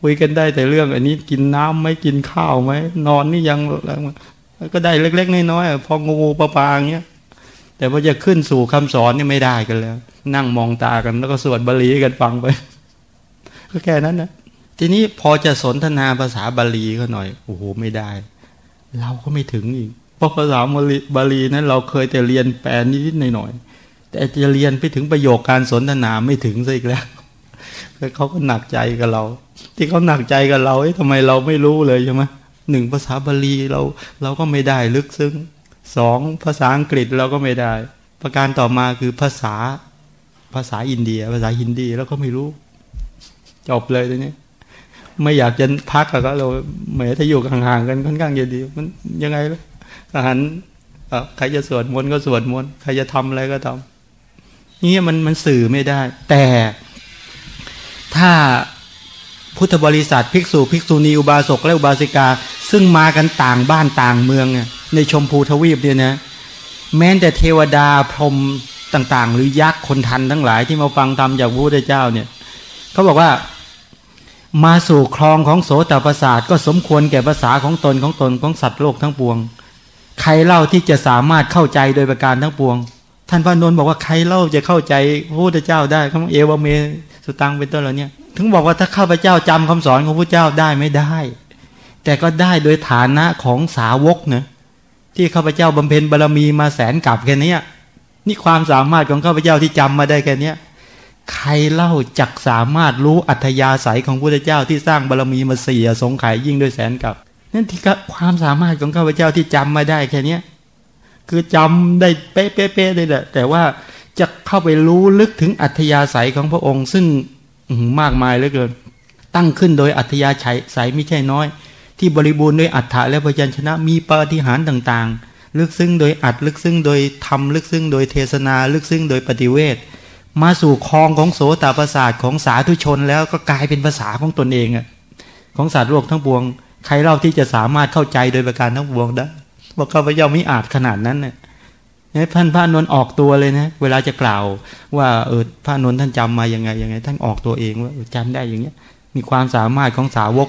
คุยกันได้แต่เรื่อง อันนี้กินน้ำไหมกินข้าวไหมนอนนี่ยังก็ได้เล็ก ๆ น้อยๆพองูปลาปลาอย่างเงี้ยแต่พอจะขึ้นสู่คำสอนนี่ไม่ได้กันแล้ว นั่งมองตากันแล้วก็สวดบาลีกันฟังไปก็แค่นั้นนะทีนี้พอจะสนทนาภาษาบาลีก็หน่อยโอ้โหไม่ได้ เราก็ไม่ถึงอีกเพราะภาษาบาลีนั้น เราเคยแต่เรียนแปลนิดๆหน่อยๆแต่จะเรียนไปถึงประโยคการสนทนาไม่ถึงซะอีกแล้ว เขาก็หนักใจกับเรา ที่เขาหนักใจกับเราเอ้ทำไมเราไม่รู้เลยใช่ไหมหนึ่งภาษาบาลีเราเราก็ไม่ได้ลึกซึ้งสองภาษาอังกฤษเราก็ไม่ได้ ประการต่อมาคือภาษาภาษาอินเดีย ภาษาฮินดีเราก็ไม่รู้ จบเลยตรงนี้ ไม่อยากจะพักกับเราเหมือนถ้าอยู่ห่างๆกันค่อนข้างจะดี มันยังไงล่ะทหารใครจะสวดมนต์ก็สวดมนต์ใครจะทำอะไรก็ทำนี่มันมันสื่อไม่ได้ แต่ ถ้าพุทธบริษัทภิกษุภิกษุณีอุบาสกและอุบาสิกา ซึ่งมากันต่างบ้านต่างเมืองในชมพูทวีปเนี่ยนะ แม้แต่เทวดาพรหมต่าง ๆ หรือยักษ์คนทันทั้งหลายที่มาฟังธรรมจากพระพุทธเจ้าเนี่ยเขาบอกว่ามาสู่คลองของโสตประสาทก็สมควรแก่ภาษาของตนของตนของสัตว์โลกทั้งปวง ใครเล่าที่จะสามารถเข้าใจโดยประการทั้งปวง ท่านพระนนท์บอกว่าใครเล่าจะเข้าใจพระพุทธเจ้าได้คำเอวเม สุตังเป็นต้นเหล่านี้ถึงบอกว่าถ้าข้าพเจ้าจำคำสอนของพระเจ้าได้ไม่ได้ แต่ก็ได้โดยฐานะของสาวกเนะที่ข้าพเจ้าบำเพ็ญบารมีมาแสนกับแค่นี้นี่ความสามารถของข้าพเจ้าที่จำมาได้แค่นี้ใครเล่าจักสามารถรู้อัธยาศัยของพระเจ้าที่สร้างบารมีมาเสียสงไขยยิ่งด้วยแสนกับนั่นที่ความสามารถของข้าพเจ้าที่จำมาได้แค่นี้คือจำได้เป๊ะๆเลยแหละแต่ว่า จะเข้าไปรู้ลึกถึงอัธยาศัยของพระองค์ ซึ่งมากมายเหลือเกิน ตั้งขึ้นโดยอัธยาศัยไม่ใช่น้อย ที่บริบูรณ์ด้วยอัฏฐะและพยัญชนะมีปาฏิหาริย์ต่างๆ ลึกซึ้งโดยอัดลึกซึ้งโดยธรรมลึกซึ้งโดยเทศนาลึกซึ้งโดยปฏิเวทมาสู่คลองของโสตประสาทของสาธุชนแล้วก็กลายเป็นภาษาของตนเองอะของสัตว์โลกทั้งปวง ใครเล่าที่จะสามารถเข้าใจโดยประการทั้งปวงได้บอกข้าพเจ้าไม่อาจขนาดนั้นเนี่ย ท่านพระนนท์ออกตัวเลยนะ เวลาจะกล่าว ว่าเออพระนนท์ท่านจำมายังไงยังไง ท่านออกตัวเองว่าจำได้อย่างเงี้ย มีความสามารถของสาวก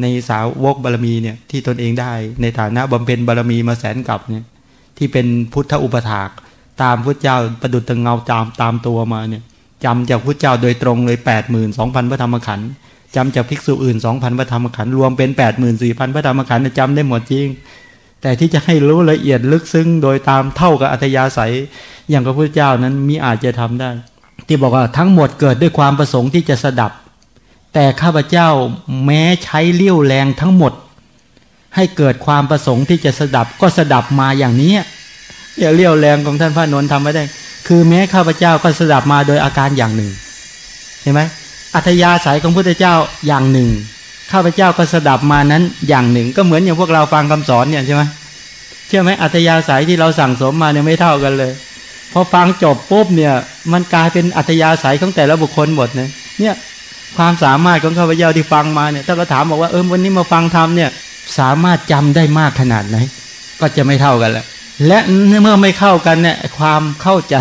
ในสาวกบารมีเนี่ยที่ตนเองได้ ในฐานะบำเพ็ญบารมีมาแสนกับเนี่ย ที่เป็นพุทธอุปถากตามพระเจ้าประดุจเงาตามตามตัวมาเนี่ยจำจากพระเจ้าโดยตรงเลยแปดหมื่นสองพันพระธรรมขันธ์จำจากภิกษุอื่นสองพันพระธรรมขันธ์รวมเป็นแปดหมื่นสี่พันพระธรรมขันธ์จำได้หมดจริง แต่ที่จะให้รู้ละเอียดลึกซึ้งโดยตามเท่ากับอัธยาศัย อย่างพระพุทธเจ้านั้นมีอาจจะทำได้ ที่บอกว่าทั้งหมดเกิดด้วยความประสงค์ที่จะสดับ แต่ข้าพเจ้าแม้ใช้เลี้ยวแรงทั้งหมด ให้เกิดความประสงค์ที่จะสดับก็สดับมาอย่างนี้อย่าเลี้ยวแรงของท่านพระนนท์ทำไม่ได้ คือแม้ข้าพเจ้าก็สดับมาโดยอาการอย่างหนึ่งเห็นไหมอัธยาศัยของพระพุทธเจ้าอย่างหนึ่ง ข้าพเจ้าก็สดับมานั้นอย่างหนึ่ง ก็เหมือนอย่างพวกเราฟังคำสอนเนี่ยใช่ไหมเชื่อไหมอัธยาศัยที่เราสั่งสมมาเนี่ยไม่เท่ากันเลยพอฟังจบปุ๊บเนี่ย มันกลายเป็นอัธยาศัยของแต่ละบุคคลหมดเนี่ยเนี่ยความสามารถของข้าพเจ้าที่ฟังมาเนี่ยถ้าก็ถามบอกว่าเออวันนี้มาฟังธรรมเนี่ยสามารถจำได้มากขนาดไหน ก็จะไม่เท่ากันแหละและเมื่อไม่เข้ากันเนี่ยความเข้าใจ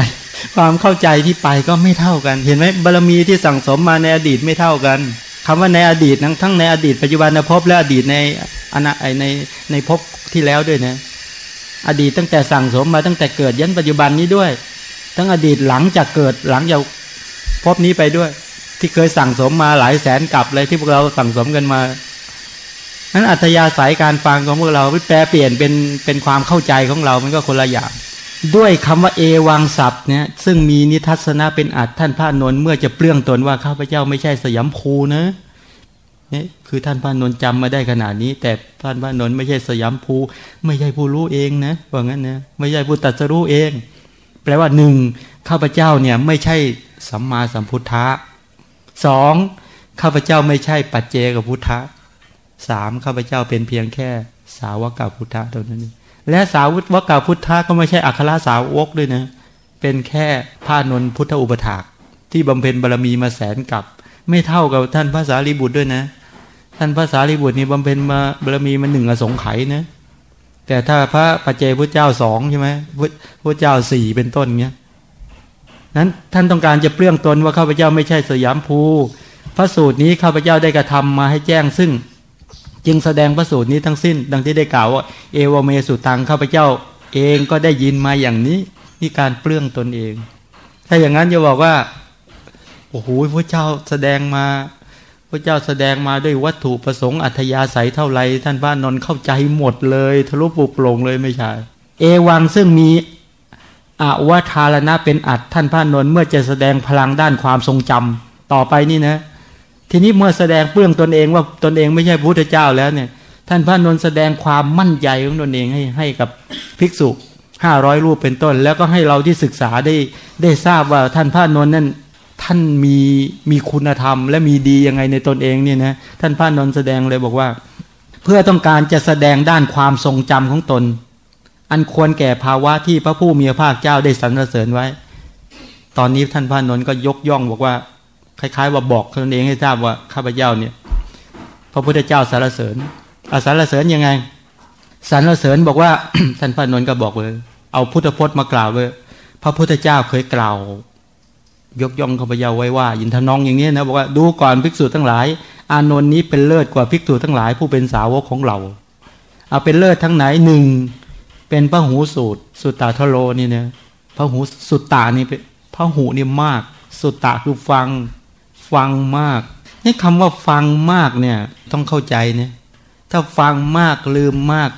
ความเข้าใจที่ไปก็ไม่เท่ากัน เห็นไหมบารมีที่สั่งสมมาในอดีตไม่เท่ากัน คำว่าในอดีตทั้งในอดีตปัจจุบันภพและอดีตในอนาในในภพที่แล้วด้วยนะ อดีตตั้งแต่สั่งสมมาตั้งแต่เกิดยันปัจจุบันนี้ด้วย ทั้งอดีตหลังจากเกิดหลังจากพบนี้ไปด้วย ที่เคยสั่งสมมาหลายแสนกลับเลยที่พวกเราสั่งสมกันมานั้นอัธยาศัยการฟังของพวกเราแปลเปลี่ยนเป็นเป็นความเข้าใจของเรา มันก็คนละอย่าง ด้วยคำว่าเอวังศัพท์เนี่ยซึ่งมีนิทัศนะเป็นอัดท่านพระนนท์เมื่อจะเปลื้องตนว่าข้าพเจ้าไม่ใช่สยามภูนะนี่คือท่านพระนนท์จำมาได้ขนาดนี้ แต่ท่านพระนนท์ไม่ใช่สยามภูไม่ใช่ผู้รู้เองนะว่างั้นนะไม่ใช่ผู้ตัดสรู้เอง แปลว่าหนึ่งข้าพเจ้าเนี่ยไม่ใช่สัมมาสัมพุทธะสองข้าพเจ้าไม่ใช่ปัจเจกพุทธะสามข้าพเจ้าเป็นเพียงแค่สาวกพุทธะเท่านั้นเอง และสาววกาพุทธะก็ไม่ใช่อัครสาวกด้วยนะเป็นแค่พระนนพุทธอุปถาก ที่บำเพ็ญบารมีมาแสนกับ ไม่เท่ากับท่านพระสารีบุตรด้วยนะ ท่านพระสารีบุตรนี่บำเพ็ญมาบารมีมาหนึ่งอสงไขยนะ แต่ถ้าพระปัจเจพุทธเจ้าสองใช่ไหมพุทธเจ้าสี่เป็นต้นเงี้ยนั้นท่านต้องการจะเปลื้องตนว่าข้าพเจ้าไม่ใช่สยามภูพระสูตรนี้ข้าพเจ้าได้กระทำมาให้แจ้งซึ่ง จึงแสดงพระสูตรนี้ทั้งสิ้น ดังที่ได้กล่าวว่า เอวเมสุตังข้าพเจ้า เองก็ได้ยินมาอย่างนี้นี่การเปลื้องตนเอง ถ้าอย่างนั้นจะบอกว่าโอ้โหพระเจ้าแสดงมาพระเจ้าแสดงมาด้วยวัตถุประสงค์อัธยาศัยเท่าไรท่านพระนนท์เข้าใจหมดเลยทะลุปุโปร่งเลยไม่ใช่เอวังซึ่งมีอวทารณะเป็นอัดท่านพระนนท์เมื่อจะแสดงพลังด้านความทรงจำต่อไปนี่นะ ทีนี้เมื่อแสดงเปลื้องตนเองว่าตนเองไม่ใช่พระพุทธเจ้าแล้วเนี่ย ท่านพระนนท์แสดงความมั่นใจของตนเองให้ให้กับภิกษุห้าร้อยรูปเป็นต้น แล้วก็ให้เราที่ศึกษาได้ได้ทราบว่าท่านพระนนท์นั้นท่านมีมีคุณธรรม และมีดียังไงในตนเองเนี่ยนะท่านพระนนท์แสดงเลยบอกว่า เพื่อต้องการจะแสดงด้านความทรงจำของตน อันควรแก่ภาวะที่พระผู้มีพระภาคเจ้าได้สรรเสริญไว้ ตอนนี้ท่านพระนนท์ก็ยกย่องบอกว่า คล้าย ๆ ว่าบอกตนเองให้ทราบว่าข้าพเจ้าเนี่ย พระพุทธเจ้าสารเสริญอาสารเสริญยังไงสารเสริญบอกว่าท่านพระนนท์ก็บอกเลย เอาพุทธพจน์มากล่าวเลยพระพุทธเจ้าเคยกล่าว ยกย่องข้าพเจ้าไว้ว่า ยินทนองอย่างนี้นะบอกว่าดูก่อนภิกษุทั้งหลาย อานนท์นี้เป็นเลิศกว่าภิกษุทั้งหลาย ผู้เป็นสาวกของเราเอาเป็นเลิศทั้งไหนหนึ่งเป็นพระหูสูตร สุตตาทโลนี่เนี่ยพระหูสุตตานี่เป็นพระหูนี่มาก สุตตาคือฟัง ฟังมากนี่คำว่าฟังมากเนี่ยต้องเข้าใจเนี่ยถ้าฟังมากลืมมาก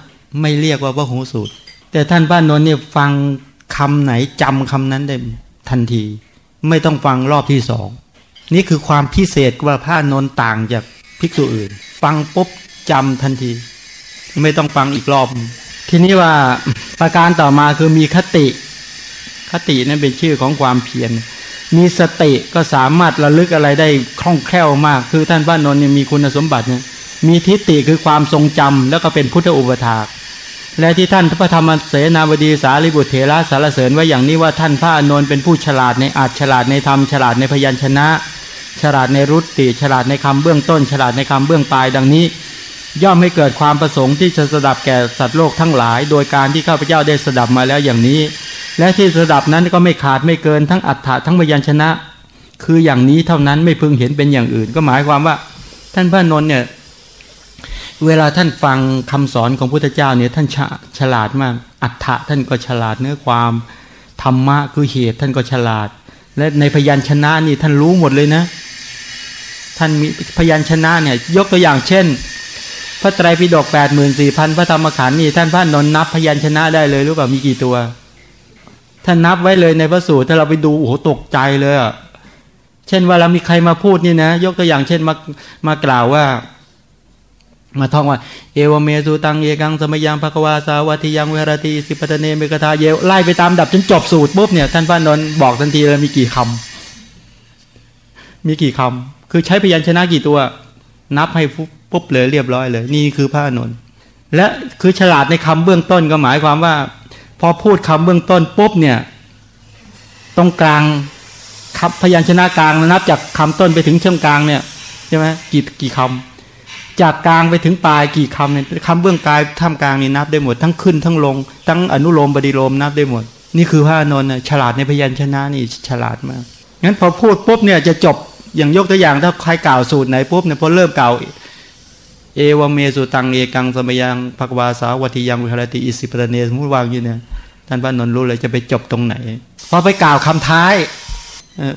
ไม่เรียกว่าพระหูสูตร แต่ท่านพระนนท์เนี่ยฟังคำไหนจำคำนั้นได้ทันที ไม่ต้องฟังรอบที่สองนี่คือความพิเศษว่าพระนนท์ต่างจากภิกษุอื่น ฟังปุ๊บจำทันที ไม่ต้องฟังอีกรอบ ทีนี้ว่าประการต่อมาคือมีคติ คตินั้นเป็นชื่อของความเพียร มีสติก็สามารถระลึกอะไรได้คล่องแคล่วมาก คือท่านพระนนท์เนี่ยมีคุณสมบัติเนี่ยมีทิฏฐิคือความทรงจำแล้วก็เป็นพุทธอุปถากและที่ท่านพระธรรมเสนาบดีสารีบุตรเถระสารเสริญไว้อย่างนี้ว่าท่านพระอนนท์เป็นผู้ฉลาดในอาจฉลาดในธรรมฉลาดในพยัญชนะ ฉลาดในรุตติฉลาดในคำเบื้องต้น ฉลาดในคำเบื้องปลายดังนี้ ย่อมให้เกิดความประสงค์ที่จะสดับแก่สัตว์โลกทั้งหลาย โดยการที่ข้าพเจ้าได้สดับมาแล้วอย่างนี้ และที่สดับนั้นก็ไม่ขาดไม่เกินทั้งอัฏฐะทั้งพยัญชนะ คืออย่างนี้เท่านั้นไม่พึงเห็นเป็นอย่างอื่น ก็หมายความว่า ท่านพระนนท์เนี่ยเวลาท่านฟังคำสอนของพุทธเจ้าเนี่ยท่านฉฉลาดมาก อัฏฐะท่านก็ฉลาดเนื้อความธรรมะคือเหตุท่านก็ฉลาด และในพยัญชนะนี่ท่านรู้หมดเลยนะ ท่านมีพยัญชนะเนี่ยยกตัวอย่างเช่น พระไตรปิฎกแปดหมื่นสี่พันพระธรรมขันธ์นี่ท่านพระนนท์นับพยัญชนะได้เลยรู้ป่ามีกี่ตัว ท่านับไว้เลยในพระสูตรถ้าเราไปดูโอ้โหตกใจเลยอะเช่นว่าเรามีใครมาพูดนี่นะ ยกตัวอย่างเช่นมามากล่าวว่า มาท่องว่า เอวเมสุตังเอกังสมยังภควาสาวัติยังเวรติสิปตเนเมกทาเยไล่ไปตามดับจนจบสูตรปุ๊บเนี่ยท่านพระนนท์บอกทันทีเลยมีกี่คำมีกี่คำคือใช้พยัญชนะกี่ตัว นับให้ปุ๊บเลยเรียบร้อยเลย นี่คือพระนนท์และคือฉลาดในคำเบื้องต้นก็หมายความว่า พอพูดคำเบื้องต้นปุ๊บเนี่ยตรงกลางคำพยัญชนะกลางนับจากคำต้นไปถึงเชื่อมกลางเนี่ยใช่ไหมกี่กี่คำจากกลางไปถึงปลายกี่คำเนี่ยคำเบื้องกลายท่ามกลางนี่นับได้หมด ทั้งขึ้นทั้งลง ทั้งอนุโลมบดิโลมนับได้หมด นี่คือพระนนท์ฉลาดในพยัญชนะนี่ฉลาดมากงั้นพอพูดปุ๊บเนี่ยจะจบอย่างยกตัวอย่างถ้าใครกล่าวสูตรไหนปุ๊บเนี่ยพอเริ่มกล่าว เอวเมสุตังเอกังสมยังภควาสาวัติยังวิหารติอิสิปตเนสมุตวางอยู่เนี่ยท่านพระนนท์รู้เลยจะไปจบตรงไหนพอไปกล่าวคำท้าย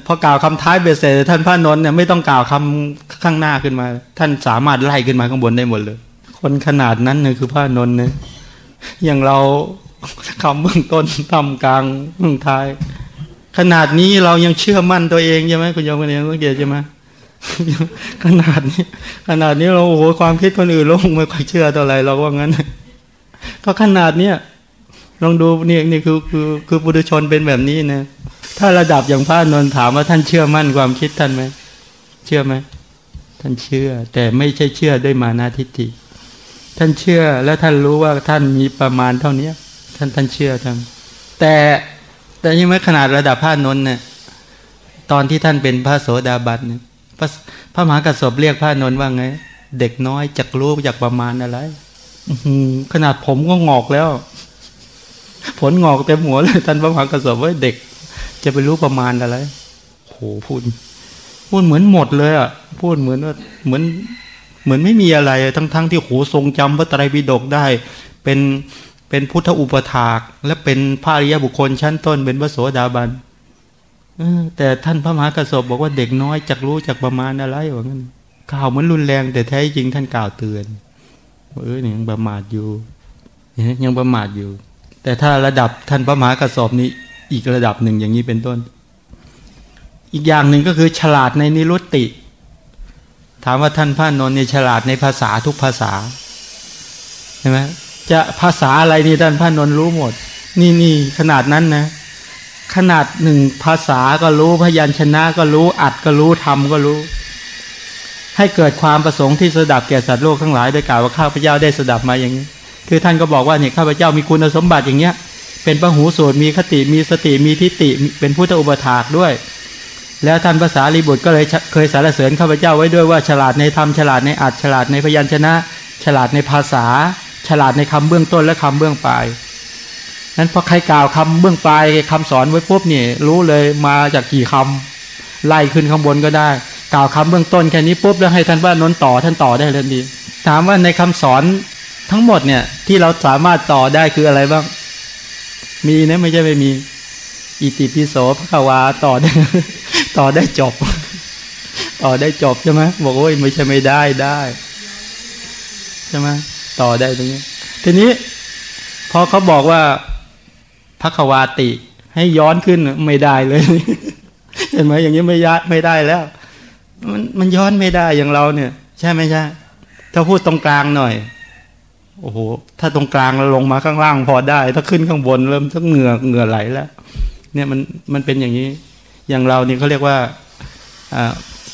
พอกล่าวคำท้ายเบสเสร็จท่านพระนนท์เนี่ยไม่ต้องกล่าวคำข้างหน้าขึ้นมา ท่านสามารถไล่ขึ้นมาข้างบนได้หมดเลย คนขนาดนั้นเนี่ยคือพระนนท์เนี่ยอย่างเราคำเบื้องต้นทำกลางเบื้องท้าย ขนาดนี้เรายังเชื่อมั่นตัวเองใช่ไหมคุณโยมคุณเองสังเกตใช่ไหม ขนาดนี้ขนาดนี้เราโอ้โหความคิดคนอื่นเราไม่ค่อยเชื่อเท่าไหร่เราว่างั้น ก็ขนาดเนี้ยลองดูนี่นี่คือคือคือปุถุชนเป็นแบบนี้นะถ้าระดับอย่างพระนนท์ถามว่าท่านเชื่อมั่นความคิดท่านไหมเชื่อไหมท่านเชื่อ แต่ไม่ใช่เชื่อด้วยมานาทิฏฐิท่านเชื่อแล้วท่านรู้ว่าท่านมีประมาณเท่านี้ท่านท่านเชื่อท่านแต่แต่ยังไม่ขนาดระดับพระนนท์เนี่ยตอนที่ท่านเป็นพระโสดาบันเนี่ย พระพระมหากระสบเรียกพระนนท์ว่าไง เด็กน้อยจักรู้จักประมาณอะไรขนาดผมก็งอกแล้ว ผลงอกเต็มหัวเลยท่านพระมหากระสบว่าเด็ก จะไปรู้ประมาณอะไรโหพูดพูดเหมือนหมดเลยอะพูดเหมือนว่าเหมือน เหมือนไม่มีอะไร ทั้งๆทที่โหทรงจำพระไตรปิฎกได้ เป็นเป็นพุทธอุปถาก และเป็นพระอริยบุคคลชั้นต้นเป็นพระโสดาบัน แต่ท่านพระมหากระสบบอกว่าเด็กน้อยจักรู้จักประมาณอะไรว่างั้นกล่าวเหมือนรุนแรงแต่แท้จริงท่านกล่าวเตือนเออเนี่ยยังประมาทอยู่ยังประมาทอยู่ แต่ถ้าระดับท่านพระมหากระสอบนี้อีกระดับหนึ่งอย่างนี้เป็นต้น อีกอย่างหนึ่งก็คือฉลาดในนิรุตติ ถามว่าท่านพระนนท์เนี่ยฉลาดในภาษาทุกภาษาใช่ไหมจะภาษาอะไรนี่ท่านพระนนท์รู้หมด นี่นี่ขนาดนั้นนะ ขนาดหนึ่งภาษาก็รู้พยัญชนะก็รู้อัดก็รู้ทำก็รู้ ให้เกิดความประสงค์ที่สดับแก่สัตว์โลกทั้งหลายโดยกล่าวว่าข้าพเจ้าได้สดับมาอย่างนี้ คือท่านก็บอกว่าเนี่ยข้าพเจ้ามีคุณสมบัติอย่างเนี้ย เป็นพระหูสูตรมีคติมีสติมีทิฏฐิเป็นพุทธอุปถากด้วย แล้วท่านภาษาลีบุตรก็เลยเคยสารเสริญข้าพเจ้าไว้ด้วยว่าฉลาดในธรรมฉลาดในอัดฉลาดในพยัญชนะ ฉลาดในภาษา ฉลาดในคำเบื้องต้นและคำเบื้องปลาย นั้นพอใครกล่าวคำเบื้องปลายคำสอนไว้ปุ๊บเนี่ยรู้เลยมาจากกี่คไล่ขึ้นข้างบนก็ได้ กล่าวคำเบื้องต้นแค่นี้ปุ๊บแล้วให้ท่านว่านนต่อท่านต่อได้เลยดีถามว่าในคำสอนทั้งหมดเนี่ยที่เราสามารถต่อได้คืออะไรบ้าง มีนะไม่ใช่ไม่มี อิติปิโสพระวาต่อได้ต่อได้จบ ต่อได้จบใช่ไหมบอกโอ้ยไม่ใช่ไม่ได้ได้ใช่ไหมต่อได้ตรงนี้ ทีนี้พอเขาบอกว่า พระควาติ ให้ย้อนขึ้นไม่ได้เลย เห็นไหมอย่างนี้ไม่ยไม่ได้แล้ว มันมันย้อนไม่ได้อย่างเราเนี่ย ใช่ไหมใช่ถ้าพูดตรงกลางหน่อย โอ้โหถ้าตรงกลางเราลงมาข้างล่างพอได้ ถ้าขึ้นข้างบนเริ่มทั้งเหงื่อเหงื่อไหลแล้ว เนี่ยมันมันเป็นอย่างนี้ อย่างเรานี่เขาเรียกว่า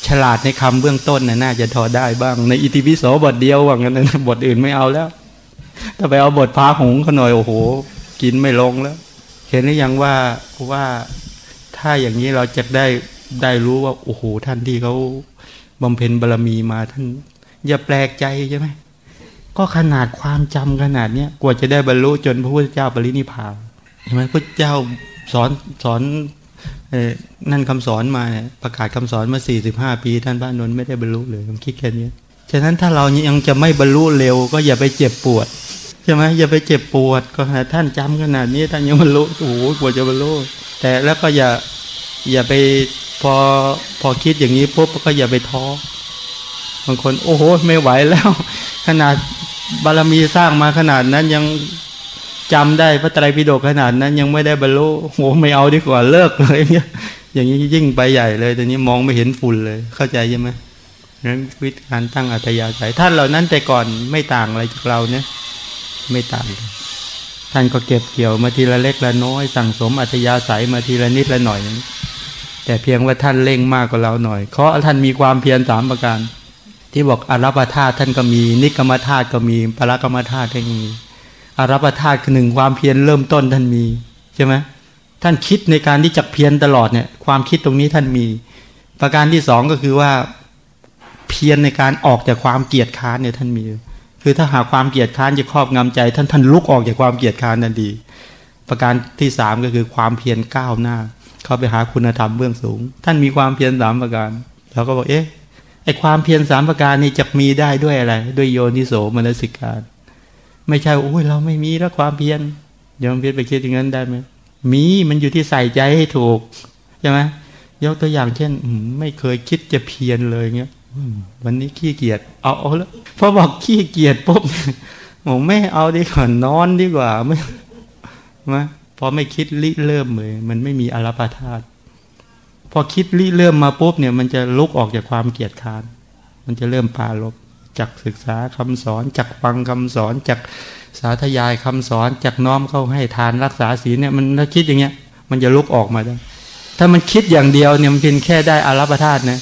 ฉลาดในคำเบื้องต้นน่ะน่าจะทอได้บ้าง ในอิติปิโสบทเดียวว่างั้นนะบทอื่นไม่เอาแล้ว ถ้าไปเอาบทพาหงเขาหน่อยโอ้โห กินไม่ลงแล้ว เห็นหรือยังว่าว่าถ้าอย่างนี้เราจะได้ได้รู้ว่าโอ้โหท่านที่เขาบำเพ็ญบารมีมาท่าน อย่าแปลกใจใช่ไหมก็ขนาดความจำขนาดเนี้ยกว่าจะได้บรรลุจนพระพุทธเจ้าปรินิพพานเห็นไหมพระเจ้าสอนสอนเออนั่นคำสอนมาเนี่ยประกาศคำสอนมาสี่สิบห้าปี ท่านพระนนท์ไม่ได้บรรลุเลยผมคิดแค่นี้ฉะนั้นถ้าเรายังจะไม่บรรลุเร็ว ก็อย่าไปเจ็บปวด ช่ไหมอย่าไปเจ็บปวดก็หาท่านจำขนาดนี้ท่านยังบรรลุโอ้โหกว่าจะบรรลุแต่แล้วก็อย่าอย่าไปพอพอคิดอย่างนี้ปุ๊บก็อย่าไปท้อบางคน โอ้โหไม่ไหวแล้ว ขนาดบารมีสร้างมาขนาดนั้นยังจำได้พระไตรปิฎกขนาดนั้น ยังไม่ได้บรรลุโหไม่เอาดีกว่าเลิกเลยเนี่ยอย่างนี้ยิ่งไปใหญ่เลยตอนนี้มองไม่เห็นฝุ่นเลย เข้าใจใช่ไหมนั้นวิธีการตั้งอัธยาศัยท่านเหล่านั้นแต่ก่อนไม่ต่างอะไรจากเราเนี่ย ไม่ต่างท่านก็เก็บเกี่ยวมาทีละเล็กละน้อย สั่งสมอัธยาศัยมาทีละนิดละหน่อย แต่เพียงว่าท่านเร่งมากกว่าเราหน่อย เพราะท่านมีความเพียรสามประการ ที่บอกอารัปธาตุท่านก็มี นิกรรมธาตุก็มีปรากรรมธาตุท่านก็มีอารัปธาตุคือหนึ่งความเพียรเริ่มต้นท่านมีใช่ไหมท่านคิดในการที่จะเพียรตลอดเนี่ยความคิดตรงนี้ท่านมี ประการที่สองก็คือว่าเพียรในการออกจากความเกียดค้านเนี่ยท่านมี คือถ้าหากความเกียดค้านจะครอบงำใจ ท่านท่านลุกออกจากความเกียดค้านทันทีประการที่สามก็คือความเพียรก้าวหน้า เข้าไปหาคุณธรรมเบื้องสูง ท่านมีความเพียรสามประการเราก็บอกเอ๊ะไอความเพียรสามประการนี้จะมีได้ด้วยอะไร ด้วยโยนิโสมนสิการ ไม่ใช่โอ้ยเราไม่มีแล้วความเพียรยอมเพียรไปคิดอย่างนั้นได้ไหมมีมันอยู่ที่ใส่ใจให้ถูกใช่ไหมยกตัวอย่างเช่นไม่เคยคิดจะเพียรเลยเงี้ยวันนี้ขี้เกียจเอาเอาแล้วพอบอกขี้เกียจปุ๊บผมไม่เอาดีกว่านอนดีกว่าไม่มาพอไม่คิดริเริ่มเลย มันไม่มีอารพาธาตุพอคิดริเริ่มมาปุ๊บเนี่ย มันจะลุกออกจากความเกียจค้าน มันจะเริ่มปาลบจากศึกษาคำสอนจากฟังคำสอนจากสาธยายคำสอนจากน้อมเข้าให้ทานรักษาศีลเนี่ยมันถ้าคิดอย่างเงี้ย มันจะลุกออกมาได้ ถ้ามันคิดอย่างเดียวเนี่ยมันเพียงแค่ได้อารพาธาตุนะ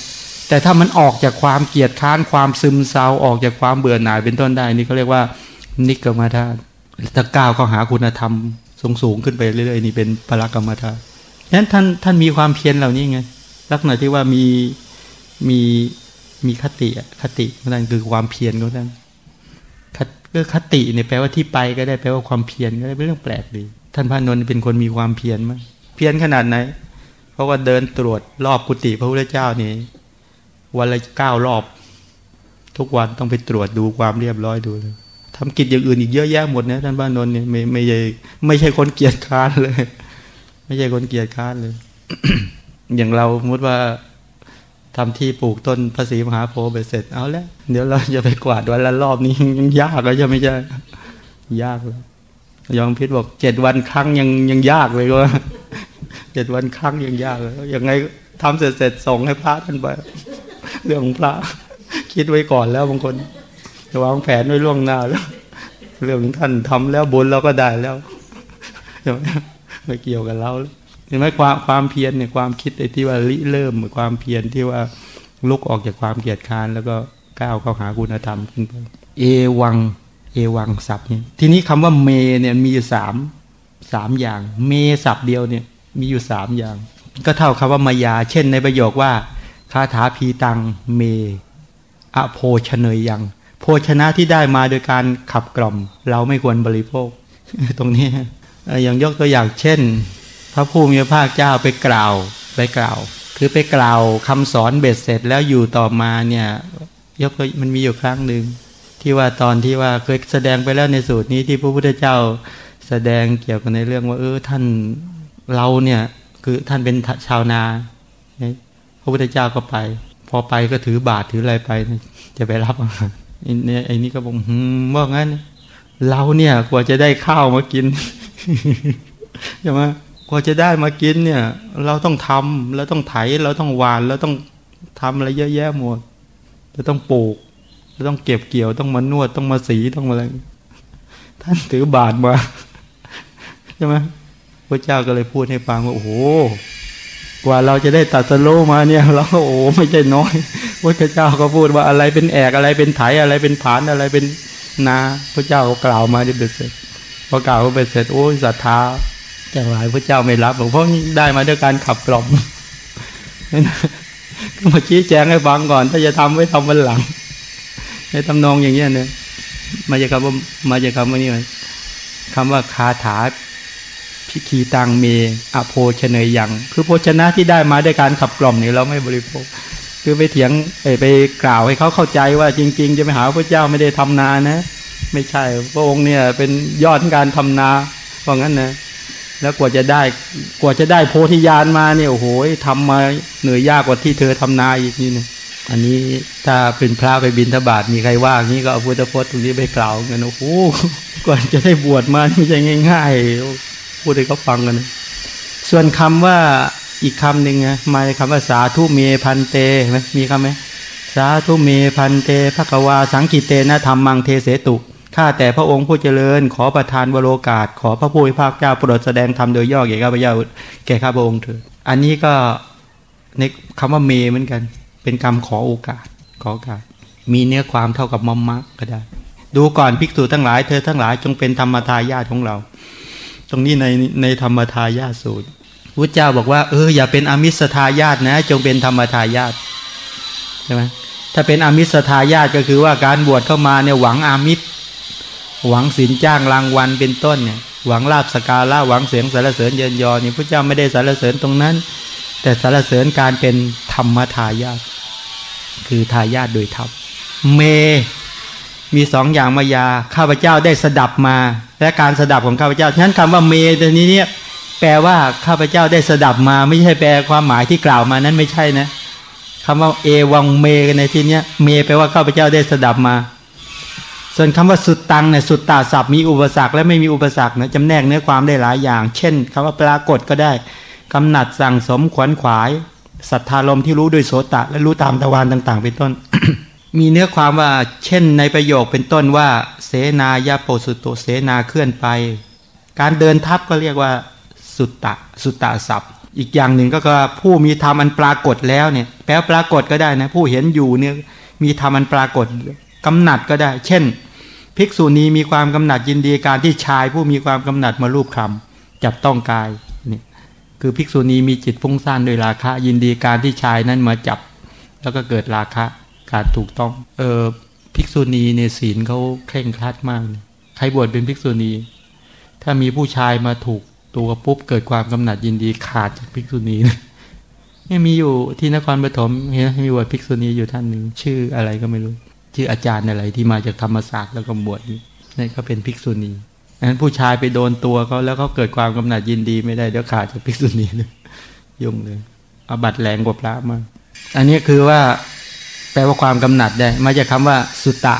แต่ถ้ามันออกจากความเกียจค้านความซึมเศร้าออกจากความเบื่อหน่ายเป็นต้นได้นี่เขาเรียกว่า นิกรรมธาตุถ้าก้าวเข้าหาคุณธรรมสูงสูงขึ้นไปเรื่อยๆนี่เป็นพละกรรมธาตุฉะนั้นท่านท่านมีความเพียรเหล่านี้ไงลักษณะที่ว่ามีมีมีคติคตินั่นคือความเพียรเขาท่านก็คติเนี่ยแปลว่าที่ไปก็ได้แปลว่าความเพียรก็ได้เป็นเรื่องแปลกดี ท่านพระนนท์เป็นคนมีความเพียรมั้ยเพียรขนาดไหน เพราะว่าเดินตรวจรอบกุฏิพระพุทธเจ้านี่ วันละเก้ารอบ ทุกวันต้องไปตรวจดูความเรียบร้อยดูเลยทำกิจอย่างอื่นอีกเยอะแยะหมดนะท่านบ้านนนท์เนี่ยไม่ไม่ใช่ไม่ใช่คนเกียจค้านเลย ไม่ใช่คนเกียจค้านเลย อย่างเราสมมติว่าทำที่ปลูกต้นภาษีมหาโพธิ์ไปเสร็จเอาแล้วเดี๋ยวเราจะไปกวาดวันละรอบนี้ยังยากแล้วจะไม่ใช่ยากแล้วยองพิษบอกเจ็ดวันครั้งยังยังยากเลยว่าเจ็ดวันครั้งยังยากเลยยังไงทำเสร็จเสร็จส่งให้พระท่านไป เรื่องพระ คิดไว้ก่อนแล้วบางคนจะวางแผนไว้ล่วงหน้าแล้ว เรื่องท่านทำแล้วบุญเราก็ได้แล้วไม่เกี่ยวกับเราเห็นไหมความความเพียรเนี่ยความคิดไอ้ที่ว่าริเริ่มความเพียรที่ว่าลุกออกจากความเกียดค้านแล้วก็ก้าวเข้าหาคุณธรรมขึ้นไปเอวัง เอวังศัพท์เนี่ยทีนี้คำว่าเมเนี่ยมีอยู่สามสามอย่าง เมศัพท์เดียวเนี่ยมีอยู่สามอย่าง ก็เท่าคำว่ามายา เช่นในประโยคว่า คาถาพีตังเม อโภชเนยยัง โภชนะที่ได้มาโดยการขับกล่อม เราไม่ควรบริโภค ตรงนี้อย่างยกตัวอย่างเช่น พระผู้มีพระภาคเจ้าไปกล่าวไปกล่าว คือไปกล่าวคำสอนเบ็ดเสร็จแล้วอยู่ต่อมาเนี่ยยกมันมีอยู่ครั้งหนึ่งที่ว่าตอนที่ว่าเคยแสดงไปแล้วในสูตรนี้ที่พระพุทธเจ้าแสดงเกี่ยวกับในเรื่องว่า เออท่านเราเนี่ยคือท่านเป็นชาวนา ระพุทธเจ้าก็ไป พอไปก็ถือบาตรถืออะไรไป จะไปรับอาหารเนี่ยไอ้นี่ก็บอกหืมว่างั้น เราเนี่ยกว่าจะได้ข้าวมากินใช่ไหมกว่าจะได้มากินเนี่ย เราต้องทำเราต้องไถ เราต้องหวาน เราต้องทำอะไรเยอะแยะหมดเราต้องปลูกเราต้องเก็บเกี่ยวต้องมานวดต้องมาสีต้องมาอะไร ท่านถือบาทมาใช่ไหมพระเจ้าก็เลยพูดให้ฟังว่าโอ้โห กว่าเราจะได้ตัดสโลมาเนี่ย เราก็โอ้ไม่ใช่น้อยพระเจ้าก็พูดว่าอะไรเป็นแอกอะไรเป็นไถอะไรเป็นผานอะไรเป็นนาพระเจ้าก็กล่าวมาที่เบ็ดเสร็จพอกล่าวไปเสร็จโอ้ยศรัทธาแต่หลายพระเจ้าไม่รับเพราะได้มาด้วยการขับกล่อมก็มาชี้แจงให้ฟังก่อน ถ้าจะทำไว้ทำวันหลังในทำนองอย่างเงี้ยเนี่ยมาจากคำว่ามาจากคำว่านี่คำว่าคาถา พิคีตังเมอโภชเนยยัง คือโภชนะที่ได้มาด้วยการขับกล่อมนี่เราไม่บริโภค คือไปเถียงไปกล่าวให้เขาเข้าใจว่าจริง ๆ จะไปหาพระเจ้าไม่ได้ทำนานะ ไม่ใช่พระองค์เนี่ยเป็นยอดการทำนาเพราะงั้นนะแล้วกว่าจะได้กว่าจะได้โพธิญาณมาเนี่ยโอ้โหทำมาเหนื่อยยากกว่าที่เธอทำนาอีกนี่นะอันนี้ถ้าเป็นพระไปบินทบาทมีใครว่านี้ก็เอาพุทธพจน์ตรงนี้ไปกล่าวกันโอ้โหกว่าจะได้บวชมาไม่ใช่ง่าย ๆ พูดให้เขาฟังกันส่วนคำว่าอีกคำหนึ่งนะมาคำว่าสาธุเมพันเตไหมมีคำไหมสาธุเมพันเตภควาสังกิเตนะธรรมมังเทเสตุข้าแต่พระองค์ผู้เจริญ ขอประทานวโรกาส ขอพระผู้พิพากเจ้าโปรดแสดงธรรมโดยย่อแก่ข้าพเจ้าแก่ข้าพระองค์เถิดอันนี้ก็ในคำว่าเมเหมือนกัน เป็นคำขอโอกาส ขอโอกาส มีเนื้อความเท่ากับมอมมะก็ได้ ดูก่อนภิกษุทั้งหลายเธอทั้งหลายจงเป็นธรรมทายาทของเรา ตรงนี้ในในธรรมทายาสูตรพระเจ้าบอกว่าเอออย่าเป็นอมิสทายาทนะ จงเป็นธรรมทายาทใช่ไหมถ้าเป็นอมิสทายาทก็คือว่าการบวชเข้ามาเนี่ยหวังอามิตร หวังสินจ้างรางวัลเป็นต้นเนี่ยหวังลาบสกาละหวังเสียงสารเสริญเยินยอนี่พระเจ้าไม่ได้สารเสริญตรงนั้น แต่สารเสริญการเป็นธรรมทายาทคือทายาทโดยธรรมเม มีสองอย่างมายาข้าพเจ้าได้สดับมา และการสดับของข้าพเจ้าฉะนั้นคำว่าเมตัวนี้เนี่ยแปลว่าข้าพเจ้าได้สดับมา ไม่ใช่แปลความหมายที่กล่าวมานั้นไม่ใช่นะคำว่าเอวังเมในที่เนี้ยเมแปลว่าข้าพเจ้าได้สดับมา ส่วนคำว่าสุดตังเนี่ยสุดตาศัพท์มีอุปสรรคและไม่มีอุปสรรคนะจำแนกเนื้อความได้หลายอย่าง เช่นคำว่าปรากฏก็ได้กำหนัดสั่งสมขวนขวายศรัทธาลมที่รู้ด้วยโสตะ และรู้ตามตะวันต่าง ๆ เป็นต้น มีเนื้อความว่าเช่นในประโยคเป็นต้นว่า เสนายาโปสุตโตเสนาเคลื่อนไป การเดินทับก็เรียกว่าสุตตะสุตตะศัพท์ อีกอย่างหนึ่งก็คือผู้มีธรรมอันปรากฏแล้วเนี่ยแปลปรากฏก็ได้นะผู้เห็นอยู่เนี่ยมีธรรมอันปรากฏกำหนัดก็ได้ เช่น ภิกษุณีมีความกำหนัดยินดีการที่ชายผู้มีความกำหนัดมารูปคำจับต้องกายนี่คือภิกษุณีมีจิตฟุ้งซ่านโดยราคะยินดีการที่ชายนั้นมาจับ แล้วก็เกิดราคะารถูกต้อง เออภิกษุณีในศีลเขาเคร่งครัดมาก ใครบวชเป็นภิกษุณี ถ้ามีผู้ชายมาถูกตัวปุ๊บเกิดความกำหนัดยินดีขาดจากภิกษุณีนี่มีอยู่ที่นครปฐมเห็นมีบวชภิกษุณีอยู่ท่านหนึ่งชื่ออะไรก็ไม่รู้ ชื่ออาจารย์อะไรที่มาจากธรรมศาสตร์แล้วก็บวชนี่เขาเป็นภิกษุณีนั้นผู้ชายไปโดนตัวเขาแล้วเขาเกิดความกำหนัดยินดีไม่ได้เดี๋ยวขาดจากภิกษุณีเลยยุ่งเลยอาบัตแรงกว่าพระมากอันนี้คือว่า แปลว่าความกำหนัดได้ มาจากคาว่าสุตะ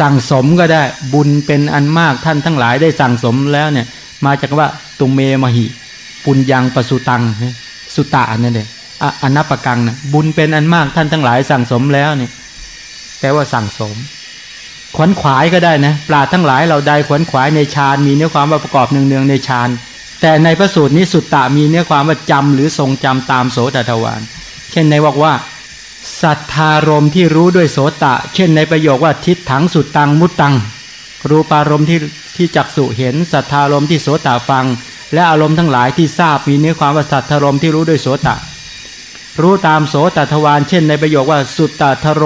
สั่งสมก็ได้ บุญเป็นอันมากท่านทั้งหลายได้สั่งสมแล้วเนี่ย มาจากว่าตุเมมหิ ปุญญังปสุตังสุตะนั่นเองอนัปปกังนะบุญเป็นอันมากท่านทั้งหลายสั่งสมแล้วเนี่ยแปลว่าสั่งสม ขวนขวายก็ได้นะปราทั้งหลายเราได้ขวนขวายในฌานมีเนื้อความว่าประกอบเนืองๆในฌานแต่ในพระสูตรนี้สุตตะมีเนื้อความว่าจำหรือทรงจำตามโสตทวารเช่นในบอกว่า สัทธารมที่รู้ด้วยโสตะ เช่นในประโยคว่าทิศถังสุดตังมุตตัง รูปารมณ์ที่ที่จักสุเห็นสัทธารมที่โสตะฟัง และอารมณ์ทั้งหลายที่ทราบมีเนื้อความว่าสัทธารมที่รู้ด้วยโสตะ รู้ตามโสตทวารเช่นในประโยคว่าสุตตะทโร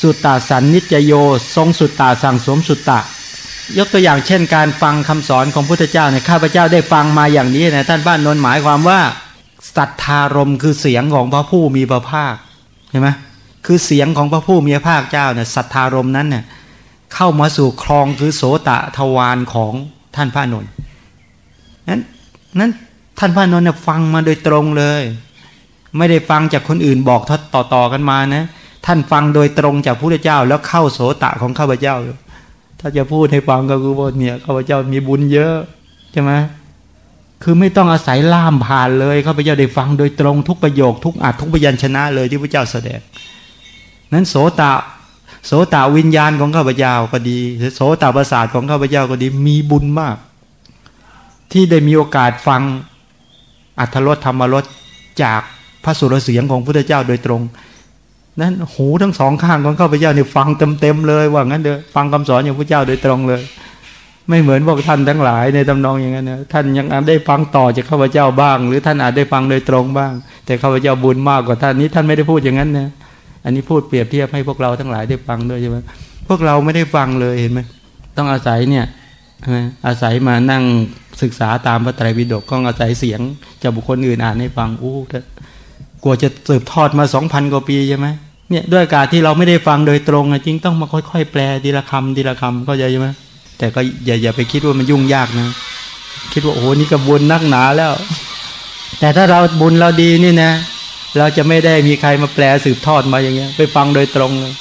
สุตตะสันนิจโย ทรงสุตตะสั่งสมสุตตะ ยกตัวอย่างเช่นการฟังคำสอนของพุทธเจ้าเนี่ยข้าพเจ้าได้ฟังมาอย่างนี้นะท่านบ้านนนหมายความว่าสัทธารมคือเสียงของพระผู้มีพระภาค เห็นไหมคือเสียงของพระผู้มีพระภาคเจ้าเนี่ยสัทธารมนั้นเนี่ยเข้ามาสู่คลองคือโสตะทวารของท่านพระนนท์นั้นนั้นท่านพระนนท์เนี่ยฟังมาโดยตรงเลย ไม่ได้ฟังจากคนอื่นบอกต่อต่อๆกันมานะ ท่านฟังโดยตรงจากพระเจ้าแล้วเข้าโสตะของข้าพเจ้า ถ้าจะพูดให้ฟังก็คือว่าเนี่ยข้าพเจ้ามีบุญเยอะใช่ไหม คือไม่ต้องอาศัยล่ามผ่านเลยข้าพเจ้าได้ฟังโดยตรงทุกประโยคทุกอัดทุกพยัญชนะเลยที่พระเจ้าแสดง นั้นโสตะโสตะวิญญาณของข้าพเจ้าก็ดีโสตะประสาทของข้าพเจ้าก็ดีมีบุญมาก ที่ได้มีโอกาสฟังอัทธรสธรรมรสจากพระสุรเสียงของพระพุทธเจ้าโดยตรง นั้นหูทั้งสองข้างของข้าพเจ้าเนี่ยฟังเต็มๆเลย ว่างั้นเด้อฟังคำสอนของพระเจ้าโดยตรงเลย ไม่เหมือนพวกท่านทั้งหลายในตำนองอย่างนั้นนะท่านยังอาจได้ฟังต่อจากข้าพเจ้าบ้าง หรือท่านอาจได้ฟังโดยตรงบ้าง แต่ข้าพเจ้าบุญมากกว่าท่านนี้ท่านไม่ได้พูดอย่างนั้นนะอันนี้พูดเปรียบเทียบให้พวกเราทั้งหลายได้ฟังด้วยใช่ไหมพวกเราไม่ได้ฟังเลยเห็นไหมต้องอาศัยเนี่ยอาศัยมานั่งศึกษาตามพระไตรปิฎกก็อาศัยเสียงจากบุคคลอื่นอ่านให้ฟังอู้กลัวจะสืบทอดมาสองพันกว่าปีใช่ไหมเนี่ยด้วยการที่เราไม่ได้ฟังโดยตรงจริงต้องมาค่อยๆ แปลทีละคำทีละคำก็ใจใช่ไหม แต่ก็อย่าอย่าไปคิดว่ามันยุ่งยากนะ คิดว่าโอ้โหนี่กบุญนักหนาแล้ว แต่ถ้าเราบุญเราดีนี่นะ เราจะไม่ได้มีใครมาแปลสืบทอดมาอย่างเงี้ย ไปฟังโดยตรงเลย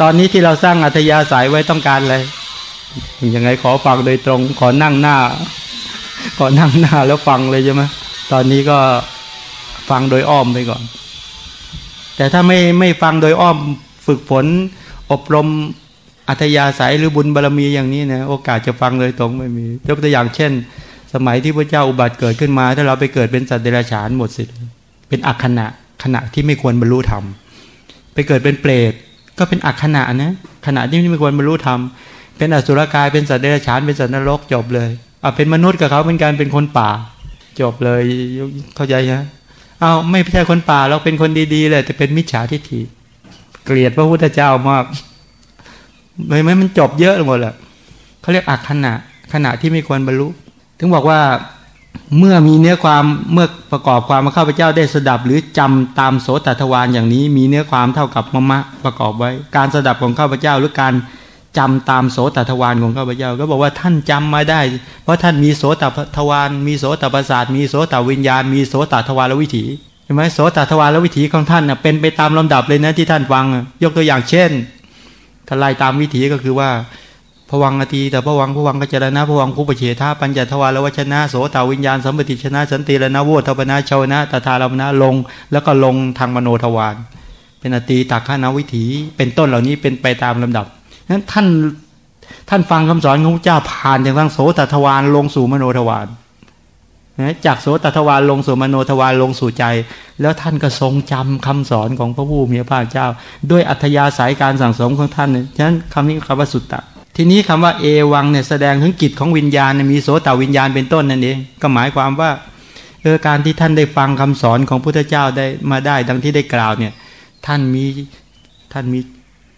ตอนนี้ที่เราสร้างอัธยาศัยไว้ต้องการอะไรยังไงขอฟังโดยตรง ขอนั่งหน้า ขอนั่งหน้าแล้วฟังเลยใช่ไหมตอนนี้ก็ฟังโดยอ้อมไปก่อน แต่ถ้าไม่ไม่ฟังโดยอ้อมฝึกฝนอบรม อัธยาศัยหรือบุญบารรมีอย่างนี้นะโอกาสจะฟังโดยตรงไม่มียกตัวอย่างเช่น สมัยที่พระเจ้าอุบัติเกิดขึ้นมา ถ้าเราไปเกิดเป็นสัตว์เดรัจฉานหมดสิทธิ์เป็นอักขณะขณะที่ไม่ควรบรรลุธรรมไปเกิดเป็นเปรตก็เป็นอักขณะนะขณะที่ไม่ควรบรรลุธรรมเป็นอสุรกายเป็นสัตว์เดรัจฉานเป็นสัตว์นรกจบเลยเอาเป็นมนุษย์กับเขาเป็นการเป็นคนป่า จบเลยเข้าใจนะเอาไม่ใช่คนป่าเราเป็นคนดีๆเลยแต่เป็นมิจฉาทิฏฐิ เกลียดพระพุทธเจ้ามาก เลยไหมมันจบเยอะหมดแหละเขาเรียกอักขณะขณะที่ไม่ควรบรรลุ ถึงบอกว่าเมื่อมีเนื้อความเมื่อประกอบความมาข้าพเจ้าได้สดับ หรือจำตามโสตทวารอย่างนี้ มีเนื้อความเท่ากับมะมะประกอบไว้ การสดับของข้าพเจ้าหรือการจำตามโสตทวารของข้าพเจ้า ก็บอกว่าท่านจำมาได้ เพราะท่านมีโสตทวารมีโสตประสาทมีโสตวิญญาณ มีโสตทวารวิถีเห็นไหมโสตทวารวิถีของท่านเป็นไปตามลำดับเลยนะที่ท่านฟัง ยกตัวอย่างเช่น ถ้าไล่ตามวิถีก็คือว่าผวังอตีแต่ผวังผวังกัจจรณะผวังคุปเฉทาปัญจทวารวชนะโสตวิญญาณสัมปติชนะสันติรณโวทปนาชาวนะตถาลมนะลง แล้วก็ลงทางมโนทวารเป็นอตีตักขานาวิถี เป็นต้นเหล่านี้เป็นไปตามลำดับนั้นท่านท่านฟังคำสอนของพระเจ้าผ่านจากทางโสตทวารลงสู่มโนทวาร จากโสตทวารลงสู่มโนทวารลงสู่ใจ แล้วท่านก็ทรงจำคำสอนของพระผู้มีพระภาคเจ้า ด้วยอัธยาศัยการสั่งสมของท่านฉะนั้นคำนี้คำว่าสุตตะ ทีนี้คำว่าเอวังเนี่ยแสดงถึงกิจของวิญญาณมีโสตวิญญาณเป็นต้นนั่นเองก็หมายความว่าเออการที่ท่านได้ฟังคำสอนของพุทธเจ้าได้มาได้ดังที่ได้กล่าวเนี่ยท่านมีท่านมี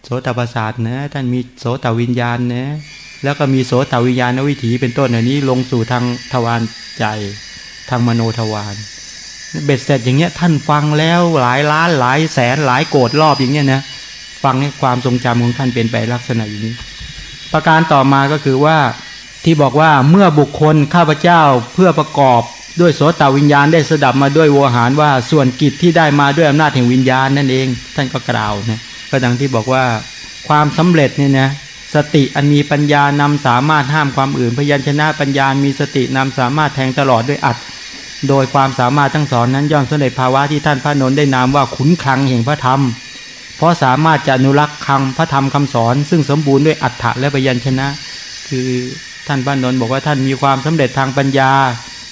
โสตประสาทนะท่านมีโสตวิญญาณนะแล้วก็มีโสตวิญญาณวิถีเป็นต้นอันนี้ลงสู่ทางทวารใจ ทางมโนทวารเบ็ดเสร็จอย่างเงี้ยท่านฟังแล้วหลายล้านหลายแสนหลายโกรธรอบอย่างเงี้ยนะฟังให้ความทรงจำของท่านเป็นไปลักษณะอย่างนี้ ประการต่อมาก็คือว่าที่บอกว่าเมื่อบุคคลข้าพเจ้าเพื่อประกอบด้วยโสตวิญญาณได้สดับมาด้วยโวหารว่าส่วนกิจที่ได้มาด้วยอำนาจแห่งวิญญาณนั่นเอง ท่านก็กล่าวนะก็ดังที่บอกว่าความสำเร็จเนี่ยนะสติอันมีปัญญานำสามารถห้ามความอื่น พยัญชนะปัญญามีสตินำสามารถแทงตลอดด้วยอัด โดยความสามารถทั้งสอนนั้นย่อมสำเร็จภาวะที่ท่านพระนนท์ได้นามว่าขุนคลังแห่งพระธรรม เพราะสามารถจะอนุรักษ์คำพระธรรมคำสอน ซึ่งสมบูรณ์ด้วยอัฏฐะและพยัญชนะ คือท่านพระนนท์บอกว่าท่านมีความสำเร็จทางปัญญา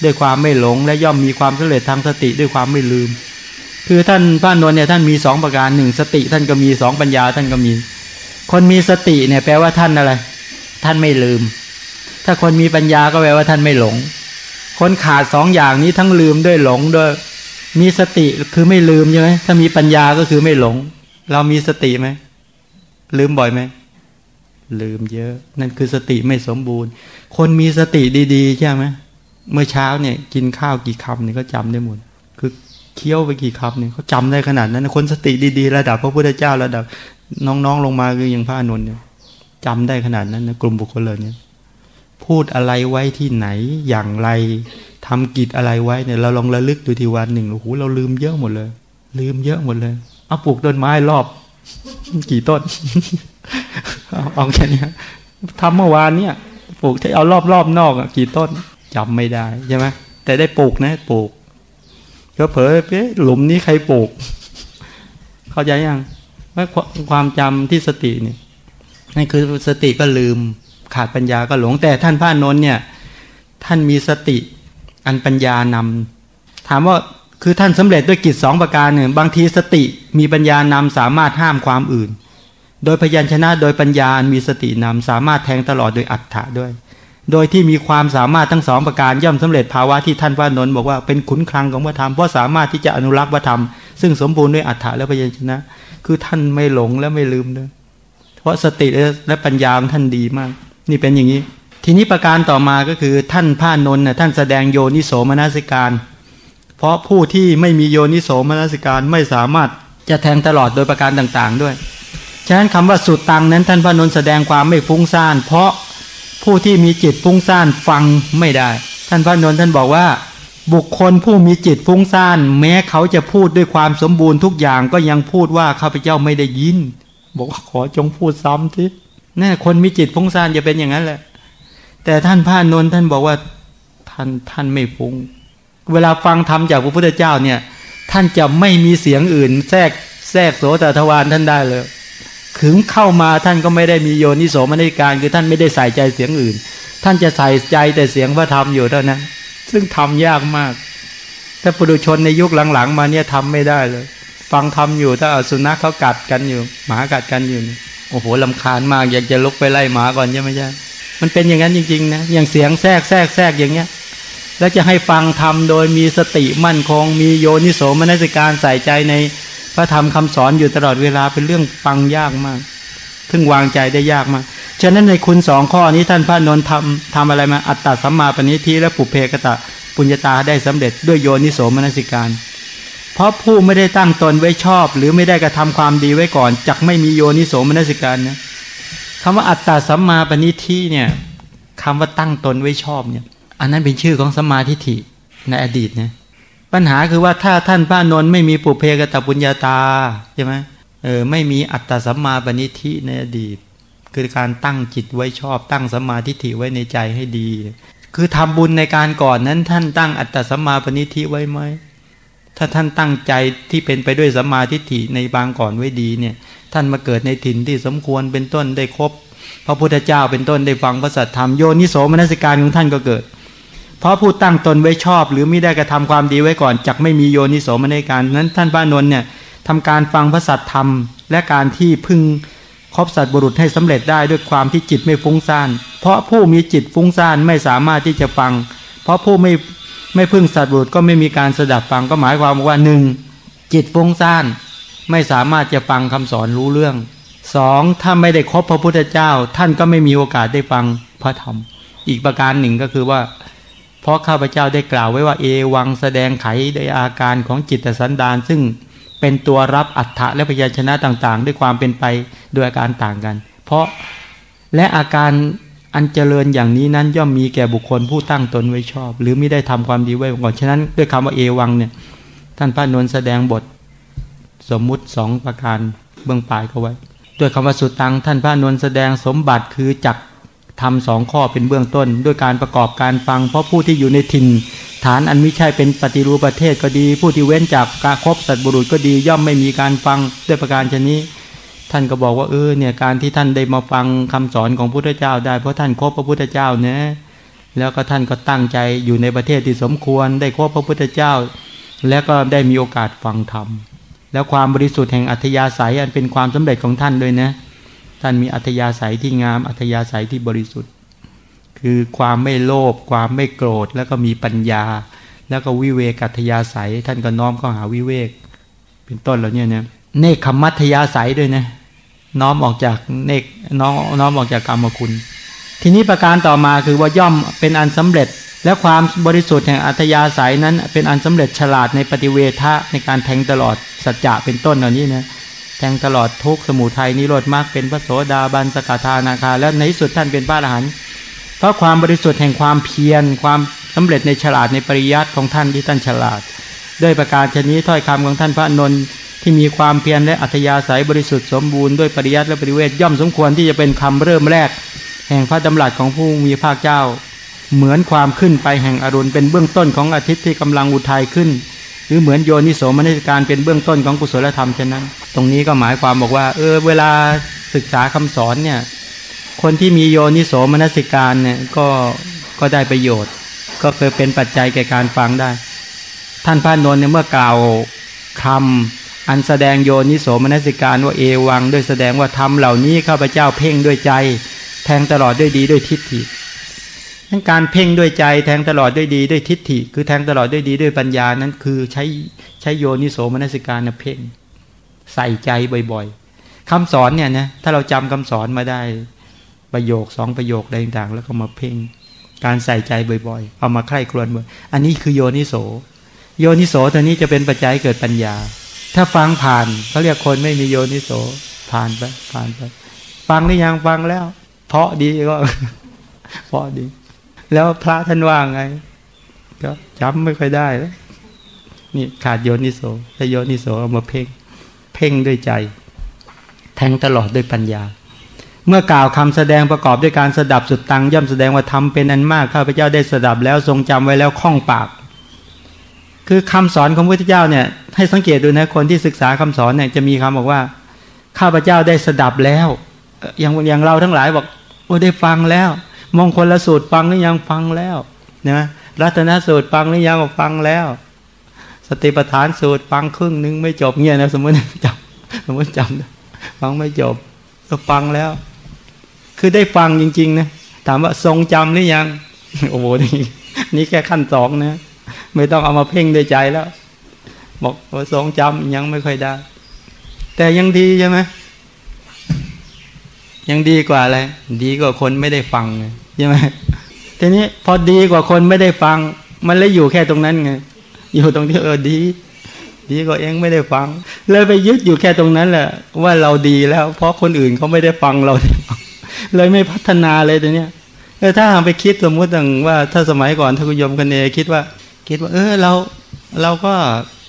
ด้วยความไม่หลง และย่อมมีความสำเร็จทางสติด้วยความไม่ลืม คือท่านพระนนท์เนี่ยท่านมีสองประการหนึ่งสติ ท่านก็มีสองปัญญาท่านก็มี คนมีสติเนี่ยแปลว่าท่านอะไร ท่านไม่ลืม ถ้าคนมีปัญญาก็แปลว่าท่านไม่หลง คนขาดสองอย่างนี้ทั้งลืมด้วยหลงด้วย มีสติคือไม่ลืมใช่ไหมถ้ามีปัญญาก็คือไม่หลง เรามีสติไหมลืมบ่อยไหมลืมเยอะ นั่นคือสติไม่สมบูรณ์ คนมีสติดี ๆ ใช่ไหมเมื่อเช้าเนี่ย กินข้าวกี่คำเนี่ยก็จำได้หมด คือเคี้ยวไปกี่คำเนี่ยเขาจำได้ขนาดนั้น คนสติดีๆ ระดับพระพุทธเจ้าระดับ น้องๆลงมาคืออย่างพระอานนเนี่ยจำได้ขนาดนั้นนะกลุ่มบุคคลเลยเนี่ย พูดอะไรไว้ที่ไหนอย่างไรทำกิจอะไรไว้เนี่ยเราลองระลึกดูทีวันหนึ่งโอ้โหเราลืมเยอะหมดเลย ลืมเยอะหมดเลยเอาปลูกต้นไม้รอบ กี่ต้นเอาแค่นี้ทำเมื่อวานเนี่ยปลูกที่เอารอบรอบนอกอะกี่ต้นจำไม่ได้ใช่ไหมแต่ได้ปลูกนะปลูกก็เผลอเอ๊ะหลุมนี้ใครปลูก เข้าใจยังว่าความจำที่สติเนี่ยนั่นคือสติก็ลืม ขาดปัญญาก็หลงแต่ท่านพระนนท์เนี่ยท่านมีสติอันปัญญานำถามว่าคือท่านสำเร็จด้วยกิจสองประการหนึ่งบางทีสติมีปัญญานำสามารถห้ามความอื่น โดยพยัญชนะโดยปัญญามีสตินำสามารถแทงตลอดโดยอัฏฐะด้วย โดยที่มีความสามารถทั้งสองประการย่อมสำเร็จภาวะที่ท่านพระนนท์บอกว่าเป็นขุนคลังของพระธรรมเพราะสามารถที่จะอนุรักษ์พระธรรม ซึ่งสมบูรณ์ด้วยอัฏฐะและพยัญชนะ คือท่านไม่หลงและไม่ลืมด้วยเพราะสติและปัญญาของท่านดีมาก นี่เป็นอย่างนี้ ทีนี้ประการต่อมาก็คือท่านพระนนท์ท่านแสดงโยนิโสมนสิการ เพราะผู้ที่ไม่มีโยนิโสมนสิการไม่สามารถจะแทงตลอดโดยประการต่างๆ ด้วย ฉะนั้นคำว่าสุดตังนั้นท่านพระนนท์แสดงความไม่ฟุ้งซ่าน เพราะผู้ที่มีจิตฟุ้งซ่านฟังไม่ได้ ท่านพระนนท์ท่านบอกว่าบุคคลผู้มีจิตฟุ้งซ่าน แม้เขาจะพูดด้วยความสมบูรณ์ทุกอย่างก็ยังพูดว่าข้าพเจ้าไม่ได้ยิน บอกว่าขอจงพูดซ้ำที นี่คนมีจิตฟุ้งซ่านจะเป็นอย่างนั้นแหละ แต่ท่านพระนนท์ท่านบอกว่าท่านท่านไม่ฟุ้ง เวลาฟังธรรมจากพระพุทธเจ้าเนี่ย ท่านจะไม่มีเสียงอื่น แทรกแทรกโสตทวารท่านได้เลย ถึงเข้ามาท่านก็ไม่ได้มีโยนิโสมนิการ คือท่านไม่ได้ใส่ใจเสียงอื่น ท่านจะใส่ใจแต่เสียงพระธรรมอยู่เท่านั้น ซึ่งทำยากมาก ถ้าปุถุชนในยุคหลังๆ มาเนี่ยทำไม่ได้เลย ฟังธรรมอยู่ถ้าสุนัขเขากัดกันอยู่ หมากัดกันอยู่ โอ้โหลำคาญมากอยากจะลุกไปไล่หมาก่อนใช่ไหมใช่มันเป็นอย่างนั้นจริงๆนะอย่างเสียงแทรกแทรกแทรกอย่างเงี้ย แล้วจะให้ฟังธรรมโดยมีสติมั่นคง มีโยนิโสมนสิการใส่ใจในพระธรรมคำสอนอยู่ตลอดเวลาเป็นเรื่องฟังยากมากซึ่งวางใจได้ยากมาก ฉะนั้นในคุณสองข้อนี้ท่านพระนนท์ทำทำอะไรมาอัตตาสัมมาปณิทิและปุเพกตะปุญญาตาได้สำเร็จด้วยโยนิโสมนสิการ เพราะผู้ไม่ได้ตั้งตนไว้ชอบ หรือไม่ได้กระทำความดีไว้ก่อนจักไม่มีโยนิโสมนสิการนะคำว่าอัตตาสัมมาปณิทิเนี่ยคำว่าตั้งตนไว้ชอบเนี่ย อันนั้นเป็นชื่อของสมาธิฐิในอดีตนะปัญหาคือว่าถ้าท่านพระนนท์ไม่มีปุเพกตะปุญญาตาใช่ไหมเออไม่มีอัตตาสัมมาปณิทิในอดีต คือการตั้งจิตไว้ชอบ ตั้งสัมมาทิฏฐิไว้ในใจให้ดี คือทำบุญในการก่อนนั้นท่านตั้งอัตตาสัมมาปณิทิไว้ไหม ถ้าท่านตั้งใจที่เป็นไปด้วยสัมมาทิฏฐิในบางก่อนไว้ดีเนี่ย ท่านมาเกิดในถิ่นที่สมควรเป็นต้นได้ครบพระพุทธเจ้าเป็นต้นได้ฟังพระสัทธรรมโยนิโสมนสิการของท่านก็เกิด เพราะผู้ตั้งตนไว้ชอบ หรือไม่ได้กระทำความดีไว้ก่อนจักไม่มีโยนิโสมนสิการนั้นท่านพระนนท์เนี่ยทำการฟังพระสัทธรรม และการที่พึงครบสัตว์บุรุษให้สำเร็จได้ด้วยความที่จิตไม่ฟุ้งซ่านเพราะผู้มีจิตฟุ้งซ่านไม่สามารถที่จะฟัง เพราะผู้ไม่ ไม่พึ่งสัตว์บุตรก็ไม่มีการสดับฟังก็หมายความว่าหนึ่งจิตฟุ้งซ่านไม่สามารถจะฟังคำสอนรู้เรื่องสองถ้าไม่ได้ครบพระพุทธเจ้า ท่านก็ไม่มีโอกาสได้ฟังพระธรรม อีกประการหนึ่งก็คือว่า เพราะข้าพเจ้าได้กล่าวไว้ว่าเอวังแสดงไขในอาการของจิตสันดานซึ่งเป็นตัวรับอัฏฐะและพยัญชนะต่างๆ ด้วยความเป็นไปโดยอาการต่างกัน เพราะและอาการ อันเจริญอย่างนี้นั้นย่อมมีแก่บุคคลผู้ตั้งตนไว้ชอบ หรือไม่ได้ทำความดีไว้ก่อน ฉะนั้นด้วยคำว่าเอวังเนี่ย ท่านพระนนท์แสดงบท สมมุติสองประการเบื้องปลายเขาไว้ ด้วยคำว่าสุตังท่านพระนนท์แสดงสมบัติคือจักทำสองข้อเป็นเบื้องต้น ด้วยการประกอบการฟัง เพราะผู้ที่อยู่ในถิ่น ฐานอันไม่ใช่เป็นปฏิรูปประเทศก็ดี ผู้ที่เว้นจากการครบสัตบุรุษก็ดี ย่อมไม่มีการฟังด้วยประการชนนี้ ท่านก็บอกว่าเออเนี่ยการที่ท่านได้มาฟังคำสอนของพระพุทธเจ้าได้เพราะท่านครบพระพุทธเจ้าเนะแล้วก็ท่านก็ตั้งใจอยู่ในประเทศที่สมควร ได้ครบพระพุทธเจ้า แล้วก็ได้มีโอกาสฟังธรรมแล้วความบริสุทธิ์แห่งอัธยาศัยอันเป็นความสำเร็จของท่านด้วยนะ ท่านมีอัธยาศัยที่งามอัธยาศัยที่บริสุทธิ์ คือความไม่โลภความไม่โกรธแล้วก็มีปัญญา แล้วก็วิเวกอัธยาศัย ท่านก็น้อมเข้าหาวิเวก เป็นต้นแล้วเนี่ยเนี่ยเนคขมัธยาศัยด้วยนะ น้อมออกจากเนกน้อมน้อมออกจากกรรมคุณ ทีนี้ประการต่อมาคือว่าย่อมเป็นอันสำเร็จ และความบริสุทธิ์แห่งอัตยาศัยนั้นเป็นอันสำเร็จฉลาดในปฏิเวทะในการแทงตลอดสัจจะเป็นต้นเหล่านี้นะแทงตลอดทุกสมุทัยนิโรธมรรคเป็นพระโสดาบันสกทานาคา และในที่สุดท่านเป็นพระอรหันต์เพราะความบริสุทธิ์แห่งความเพียร ความสำเร็จในฉลาดในปริยัติของท่านที่ท่านฉลาด ด้วยประการชนี้ถ้อยคำของท่านพระนนท์ ที่มีความเพียรและอัธยาศัยบริสุทธิ์สมบูรณ์ด้วยปริยัติและปริเวทย่อมสมควรที่จะเป็นคำเริ่มแรก แห่งพระดำรัสของผู้มีภาคเจ้า เหมือนความขึ้นไปแห่งอรุณเป็นเบื้องต้นของอาทิตย์ที่กำลังอุทัยขึ้น หรือเหมือนโยนิโสมนสิการเป็นเบื้องต้นของกุศลธรรมเช่นนั้น ตรงนี้ก็หมายความบอกว่าเออเวลาศึกษาคำสอนเนี่ยคนที่มีโยนิโสมนสิการเนี่ยก็ก็ได้ประโยชน์ ก็เคยเป็นปัจจัยแก่การฟังได้ ท่านพระนนท์เนี่ยเมื่อกล่าวคำ อันแสดงโยนิโสมนสิการว่าเอวังด้วยแสดงว่าทำเหล่านี้ข้าพเจ้าเพ่งด้วยใจ แทงตลอดด้วยดีด้วยทิฏฐิทั้งการเพ่งด้วยใจแทงตลอดด้วยดีด้วยทิฏฐิ คือแทงตลอดด้วยดีด้วยปัญญานั้นคือใช้ใช้โยนิโสมนสิการนะเพ่งใส่ใจบ่อยๆคำสอนเนี่ยนะถ้าเราจำคำสอนมาได้ประโยคสองประโยคอะไรต่างๆ แล้วก็มาเพ่งการใส่ใจบ่อยๆ เอามาใคร่ครวญบ่อยอันนี้คือโยนิโส โยนิโสตัวนี้จะเป็นปัจจัยเกิดปัญญา ถ้าฟังผ่านเขาเรียกคนไม่มีโยนิโสผ่านไปผ่านไป ฟังหรือยังฟังแล้ว เพราะดีก็ เพราะดี แล้วพระท่านว่าไง ก็จำไม่ค่อยได้แล้วนี่ขาดโยนิโสถ้าโยนิโสเอามาเพ่ง เพ่งด้วยใจ แทงตลอดด้วยปัญญา เมื่อกล่าวคำแสดงประกอบด้วยการสดับสุดตังย่อมแสดงว่าทำเป็นอันมากข้าพเจ้าได้สดับแล้วทรงจำไว้แล้วคล่องปาก คือคำสอนของพระพุทธเจ้าเนี่ยให้สังเกตดูนะคนที่ศึกษาคำสอนเนี่ยจะมีคำบอกว่า ข้าพเจ้าได้สดับแล้วอย่างอย่างเราทั้งหลายบอกโอ้ได้ฟังแล้ว มองคลละสูตรฟังหรือยังฟังแล้วนะรัตนสูตรฟังหรือยังบอกฟังแล้ว สติปัฏฐานสูตรฟังครึ่งนึงไม่จบเงี้ยนะสมมติจำสมมติจำฟังไม่จบก็ฟังแล้ว คือได้ฟังจริง ๆ นะถามว่าทรงจำหรือยัง โอ้โหนี่นี่แค่ขั้นสองนะ ไม่ต้องเอามาเพ่งด้วยใจแล้ว บอกว่าทรงจำยังไม่ค่อยได้ แต่ยังดีใช่ไหมยังดีกว่าอะไร ดีกว่าคนไม่ได้ฟังไงใช่ไหมทีนี้พอดีกว่าคนไม่ได้ฟัง มันเลยอยู่แค่ตรงนั้นไงอยู่ตรงที่เออดี ดีกว่าเองไม่ได้ฟัง เลยไปยึดอยู่แค่ตรงนั้นแหละ ว่าเราดีแล้ว เพราะคนอื่นเขาไม่ได้ฟังเราเลยไม่พัฒนาเลยตัวเนี้ยถ้าหากไปคิดสมมติอย่างว่าถ้าสมัยก่อนถ้าคุณยมกันเนคิดว่า คิดว่า เออเราเราก็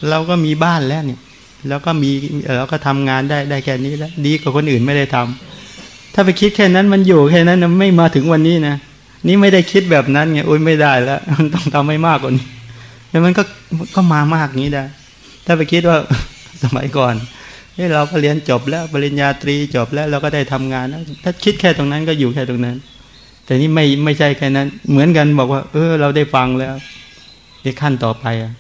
เราก็มีบ้านแล้วเนี่ยแล้วก็มีเราก็ทำงานได้ได้แค่นี้แล้ว ดีกว่าคนอื่นไม่ได้ทำถ้าไปคิดแค่นั้นมันอยู่แค่นั้นนไม่มาถึงวันนี้นะนี่ไม่ได้คิดแบบนั้นไงโอ้ยไม่ได้แล้วมันต้องทำให้มากกว่านี้แล้วมันก็ก็มามากนี้ได้ ถ้าไปคิดว่าสมัยก่อนเฮ้ยเราเรียนจบแล้วปริญญาตรีจบแล้วเราก็ได้ทำงานแล้วถ้าคิดแค่ตรงนั้นก็อยู่แค่ตรงนั้น แต่นี่ไม่ไม่ใช่แค่นั้น เหมือนกันบอกว่า เออ เราได้ฟังแล้ว ไอ้ขั้นต่อไปอะ